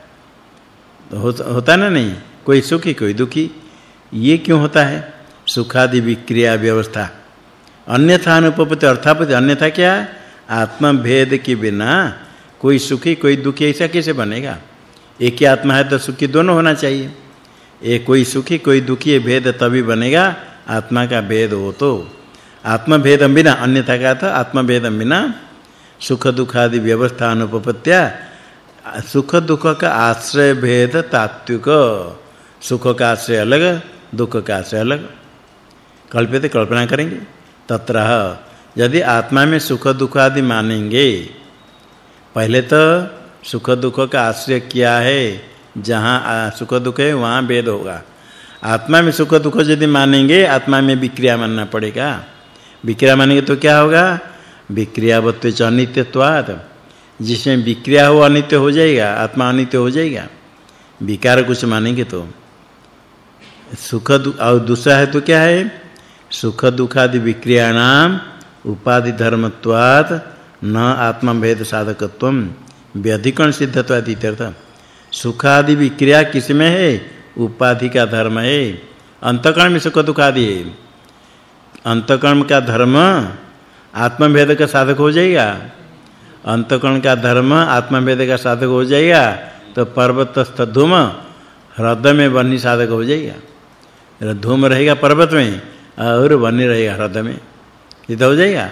तो हो, होता ना नहीं कोई सुखी कोई दुखी ये क्यों होता है? सुखादि विक्रिया व्यवस्था। अन्यथा अनुपपति अर्थापति अन्यथा क्या? आत्म भेद के बिना कोई सुखी कोई दुखी ऐसा कैसे बनेगा? एक ही आत्मा है तो सुखी दोनों होना चाहिए। एक कोई सुखी, कोई दुखी, ये भेद तभी बनेगा, आत्मा का भेद हो तो। आत्म भेद बिना, अन्यथा का था आत्म भेद बिना सुख दुख आदि व्यवस्था अनुपपत्या सुख दुख का आश्रय भेद तात्विक। सुख का आश्रय अलग, दुख का आश्रय अलग। कल्पित कल्पना करेंगे। तत्र यदि आत्मा में सुख दुख आदि मानेंगे, पहले तो सुख दुख का आश्रय किया है जहाँ सुख दुख है, वहाँ भेद होगा। आत्मा में सुख दुख यदि मानेंगे, आत्मा में विक्रिया मानना पड़ेगा। विक्रिया मानेंगे तो क्या होगा? विक्रियावत्व च जिसमें विक्रिया हो अनित्य हो जाएगा, आत्मा अनित्य हो जाएगा। विकार कुछ मानेंगे तो। सुख और दूसरा है तो क्या है? सुख दुखादि विक्रियाणाम उपाधि धर्मत्वात् न आत्मा भेद साधकत्वम। व्यधिकरण सिद्धत्वादि इत्यर्थ सुख आदि विक्रिया किसमें है? उपाधि का धर्म है। अंतकर्म में सुख दुख आदि है? अंतकर्म का धर्म आत्मभेद का साधक हो जाएगा। अंतकर्म का धर्म आत्मभेद का साधक हो जाएगा तो पर्वतस्थ धूम हृदय में बनी साधक हो जाएगा। धूम रहेगा पर्वत में, और बनी रहेगा हृदय में। सिद्ध हो जाएगा।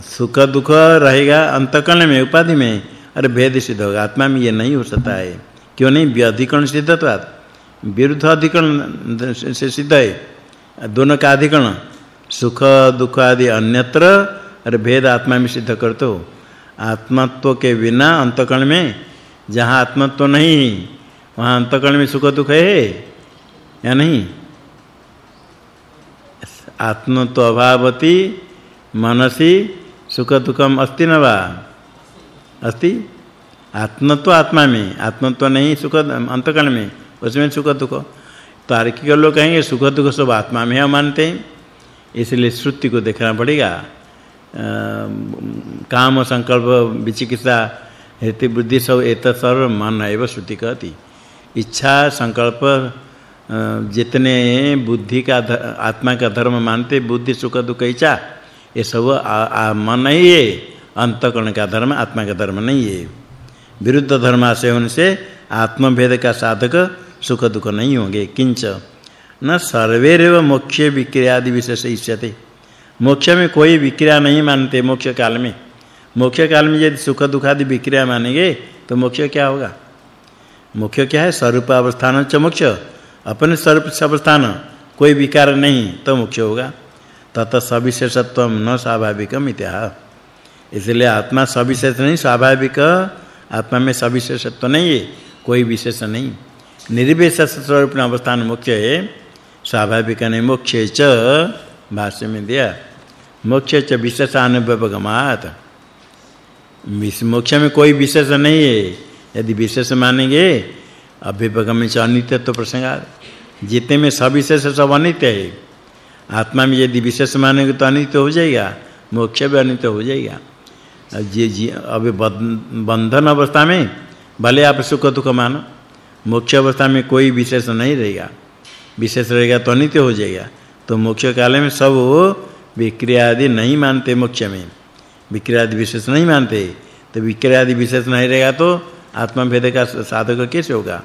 सुख दुख रहेगा अंतकरण में, उपाधि में। अरे भेद सिद्ध होगा। आत्मा में ये नहीं हो सकता है। क्यों नहीं? व्यधिकरण सिद्धत्वात् विरुद्ध अधिकरण से सिद्ध है। दोनों का अधिकरण। सुख, दुख आदि अन्यत्र अरे भेद आत्मा में सिद्ध करते हो। आत्मत्व के बिना अंतकरण में जहाँ आत्मत्व नहीं, वहाँ अंतकरण में सुख, दुख है, या नहीं? आत्मत्व अभावती मनसी सुख, दुखम अस्ति न वा। अस्ति। आत्मत्व आत्मा में, आत्मत्व नहीं, सुख, अंतकरण में, उसमें सुख दुख। तार्किक लोग कहेंगे, सुख दुख सब आत्मा में है मानते हैं। इसलिए श्रुति को देखना पड़ेगा। काम, संकल्प, विचिकित्सा, हेतु, बुद्धि सब एत सर्व मन एवं श्रुति कहती। इच्छा, संकल्प जितने बुद्धि का आत्मा का धर्म मानते, बुद्धि, सुख, दुख, इच्छा, ये सब मन ही है। अंतकरण का धर्म, आत्मा का धर्म नहीं है। विरुद्ध धर्म से होने से आत्मभेद का साधक सुख दुख नहीं होंगे। किंच न सर्वेरव मोक्ष विक्रिया आदि विशेष इष्यते मोक्ष में कोई विक्रिया नहीं मानते मोक्ष काल में। मोक्ष काल में यदि सुख दुख आदि विक्रिया मानेंगे तो मोक्ष क्या होगा? मोक्ष क्या है? स्वरूप अवस्थान च मोक्ष। अपने स्वरूप अवस्थान कोई विकार नहीं तो मोक्ष होगा। तत सविशेषत्व न स्वाभाविकम इत्या इसलिए आत्मा सविशेष नहीं, स्वाभाविक, आत्मा में सविशेषत्व नहीं है, कोई विशेष नहीं। निर्विशेष स्वरूप अवस्थान मुख्य है, स्वाभाविक नहीं, मोक्ष च, भाष्य में दिया। मोक्ष च विशेषानुभवगमात। मोक्ष में कोई विशेष नहीं है, यदि विशेष मानेंगे अभ्युपगम च अनित्यत्व प्रसंगात। जितने में सविशेष सब अनित्य है, आत्मा में यदि विशेष मानेंगे तो अनित्य हो जाएगा, मोक्ष भी अनित्य हो जाएगा। जी जी, अभी बंधन अवस्था में, भले आप सुख दुख मानो, मोक्ष अवस्था में कोई विशेष नहीं रहेगा। विशेष रहेगा तो अनित्य हो जाएगा। तो मोक्ष काल में सब विक्रिया आदि नहीं मानते मोक्ष में। विक्रिया आदि विशेष नहीं मानते। तो विक्रिया आदि विशेष नहीं रहेगा तो आत्मा भेद का साधक कैसे होगा?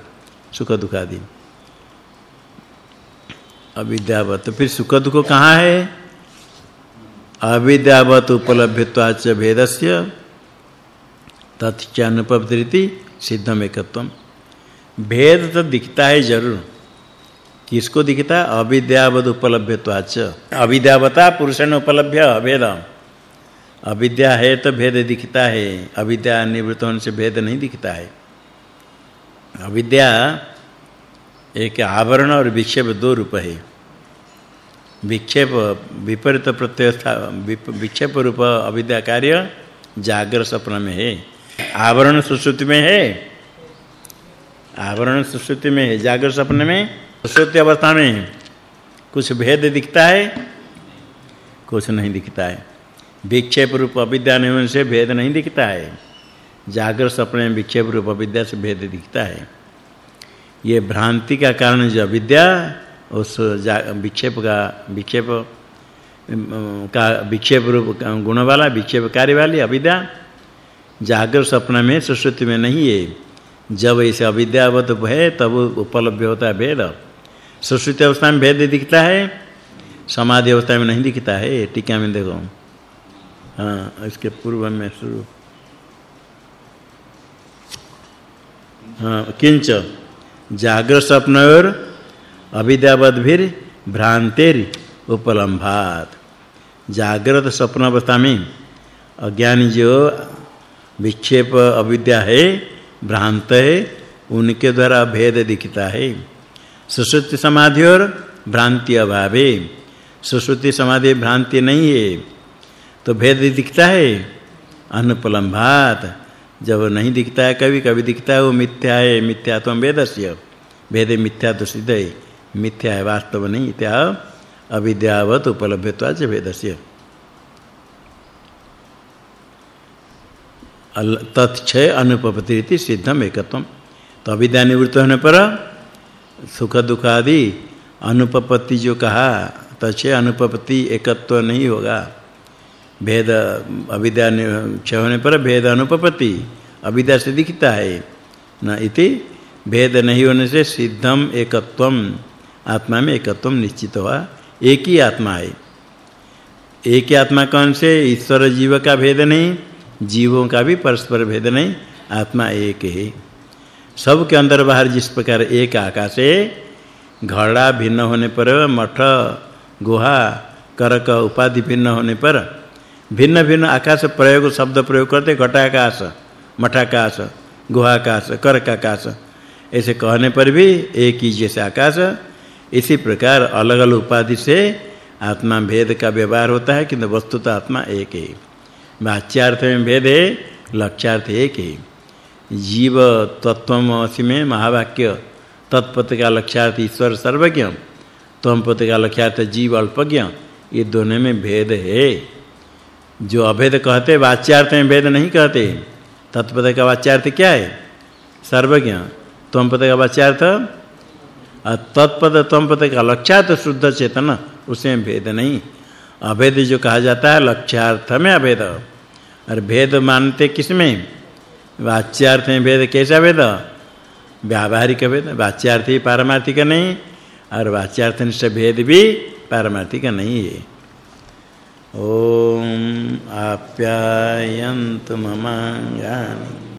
सुख दुख आदि अविद्यावत तो फिर सुख दुख कहाँ है? अविद्यावत उपलभ्यत्वाच भेदस्य तत्चानुपवृत्ति सिद्धम एकत्वम भेद तो दिखता है ज़रूर। किसको दिखता है? अविद्यावत उपलभ्यत्वाच अविद्यावता पुरुषन उपलभ्य भेद अविद्या है तो भेद दिखता है। अविद्या निवृत्त होने से भेद नहीं दिखता है। अविद्या एक आवरण और विक्षेप दो रूप है। विक्षेप, विपरीत प्रत्यय विक्षेप रूप अविद्या कार्य जागर स्वप्न में है। आवरण सुश्रुति में है। आवरण सुश्रुति में है, जागर स्वप्न में, सुश्रुति अवस्था में कुछ भेद दिखता है, कुछ नहीं दिखता है। विक्षेप रूप अविद्या नहीं से भेद नहीं दिखता है। जागर स्वप्न में विक्षेप रूप अविद्या से भेद दिखता है। ये भ्रांति का कारण जो अविद्या उस विक्षेप का विक्षेप का, विक्षेप रूप गुण वाला, विक्षेप कार्य वाली अविद्या जागर स्वप्न में, सुश्रुति में नहीं है। जब ऐसे अविद्यावत है, तब उपलब्ध होता है भेद। सुश्रुति अवस्था में भेद दिखता है, समाधि अवस्था में नहीं दिखता है, टीका में देखो। हाँ इसके पूर्व में शुरू। हाँ किंच। जागृत स्वप्न और अविद्यावद्भिर भ्रांतेर उपलम्भात। जागृत स्वप्न अवस्था में अज्ञानी जो विक्षेप अविद्या है, भ्रांत है, उनके द्वारा भेद दिखता है। सुश्रुति समाधि और भ्रांति अभावे। सुश्रुति समाधि भ्रांति नहीं है तो भेद दिखता है। अनुपलम्भात। जब नहीं दिखता है कभी कभी दिखता है, वो मिथ्या है मिथ्यात्म वेदस्य। वेद मिथ्या तो सिद्ध है। मिथ्या है, वास्तव नहीं, इत्या अविद्यावत उपलब्धत्वा च वेदस्य तत्क्षय अनुपपति सिद्धम एकत्वम। तो अविद्या निवृत्त होने पर सुख दुख आदि अनुपपत्ति जो कहा, तत्क्षय अनुपपत्ति एकत्व नहीं होगा। भेद, अविद्या क्षय होने पर भेद अनुपपत्ति, अविद्या से दिखता है। न इति भेद नहीं होने से सिद्धम एकत्वम। आत्मा में एकत्वम निश्चित हुआ। एक ही आत्मा है। एक ही आत्मा कौन से? ईश्वर जीव का भेद नहीं, जीवों का भी परस्पर भेद नहीं, आत्मा एक है। सब के अंदर बाहर जिस प्रकार एक आकाश है, घड़ा भिन्न होने पर, मठ, गुहा, करक, उपाधि भिन्न होने पर भिन्न भिन्न आकाश प्रयोग, शब्द प्रयोग करते, घटाकाश, मठाकाश, गुहाकाश, करकाकाश, ऐसे कहने पर भी एक ही जैसे आकाश इसी प्रकार अलग-अलग उपाधि से आत्मा भेद का व्यवहार होता है, किंतु वस्तुतः आत्मा एक है। वाच्यार्थ में भेद है, लक्ष्यार्थ एक है। जीव तत्वमसि में महावाक्य तत्पद का लक्ष्यार्थ ईश्वर सर्वज्ञ त्वमपद का लक्ष्यार्थ जीव अल्पज्ञ, ये दोनों में भेद है। जो अभेद कहते, वाच्यार्थ में भेद नहीं कहते तत्पद का वाच्यार्थ क्या है? सर्वज्ञ। त्वमपद का वाच्यार्थ तत्पद त्वमपद का लक्ष्यार्थ शुद्ध चेतन उसमें भेद नहीं। अभेद जो कहा जाता है, लक्ष्यार्थ में अभेद। और भेद मानते किसमें? वाच्यार्थ में भेद कैसा भेद व्यावहारिक भेद वाच्यार्थ ही पारमार्थिक नहीं, और वाच्यार्थ निष्ठ भेद भी पारमार्थिक नहीं है। ओम आप्यायन्तु ममाङ्गानि।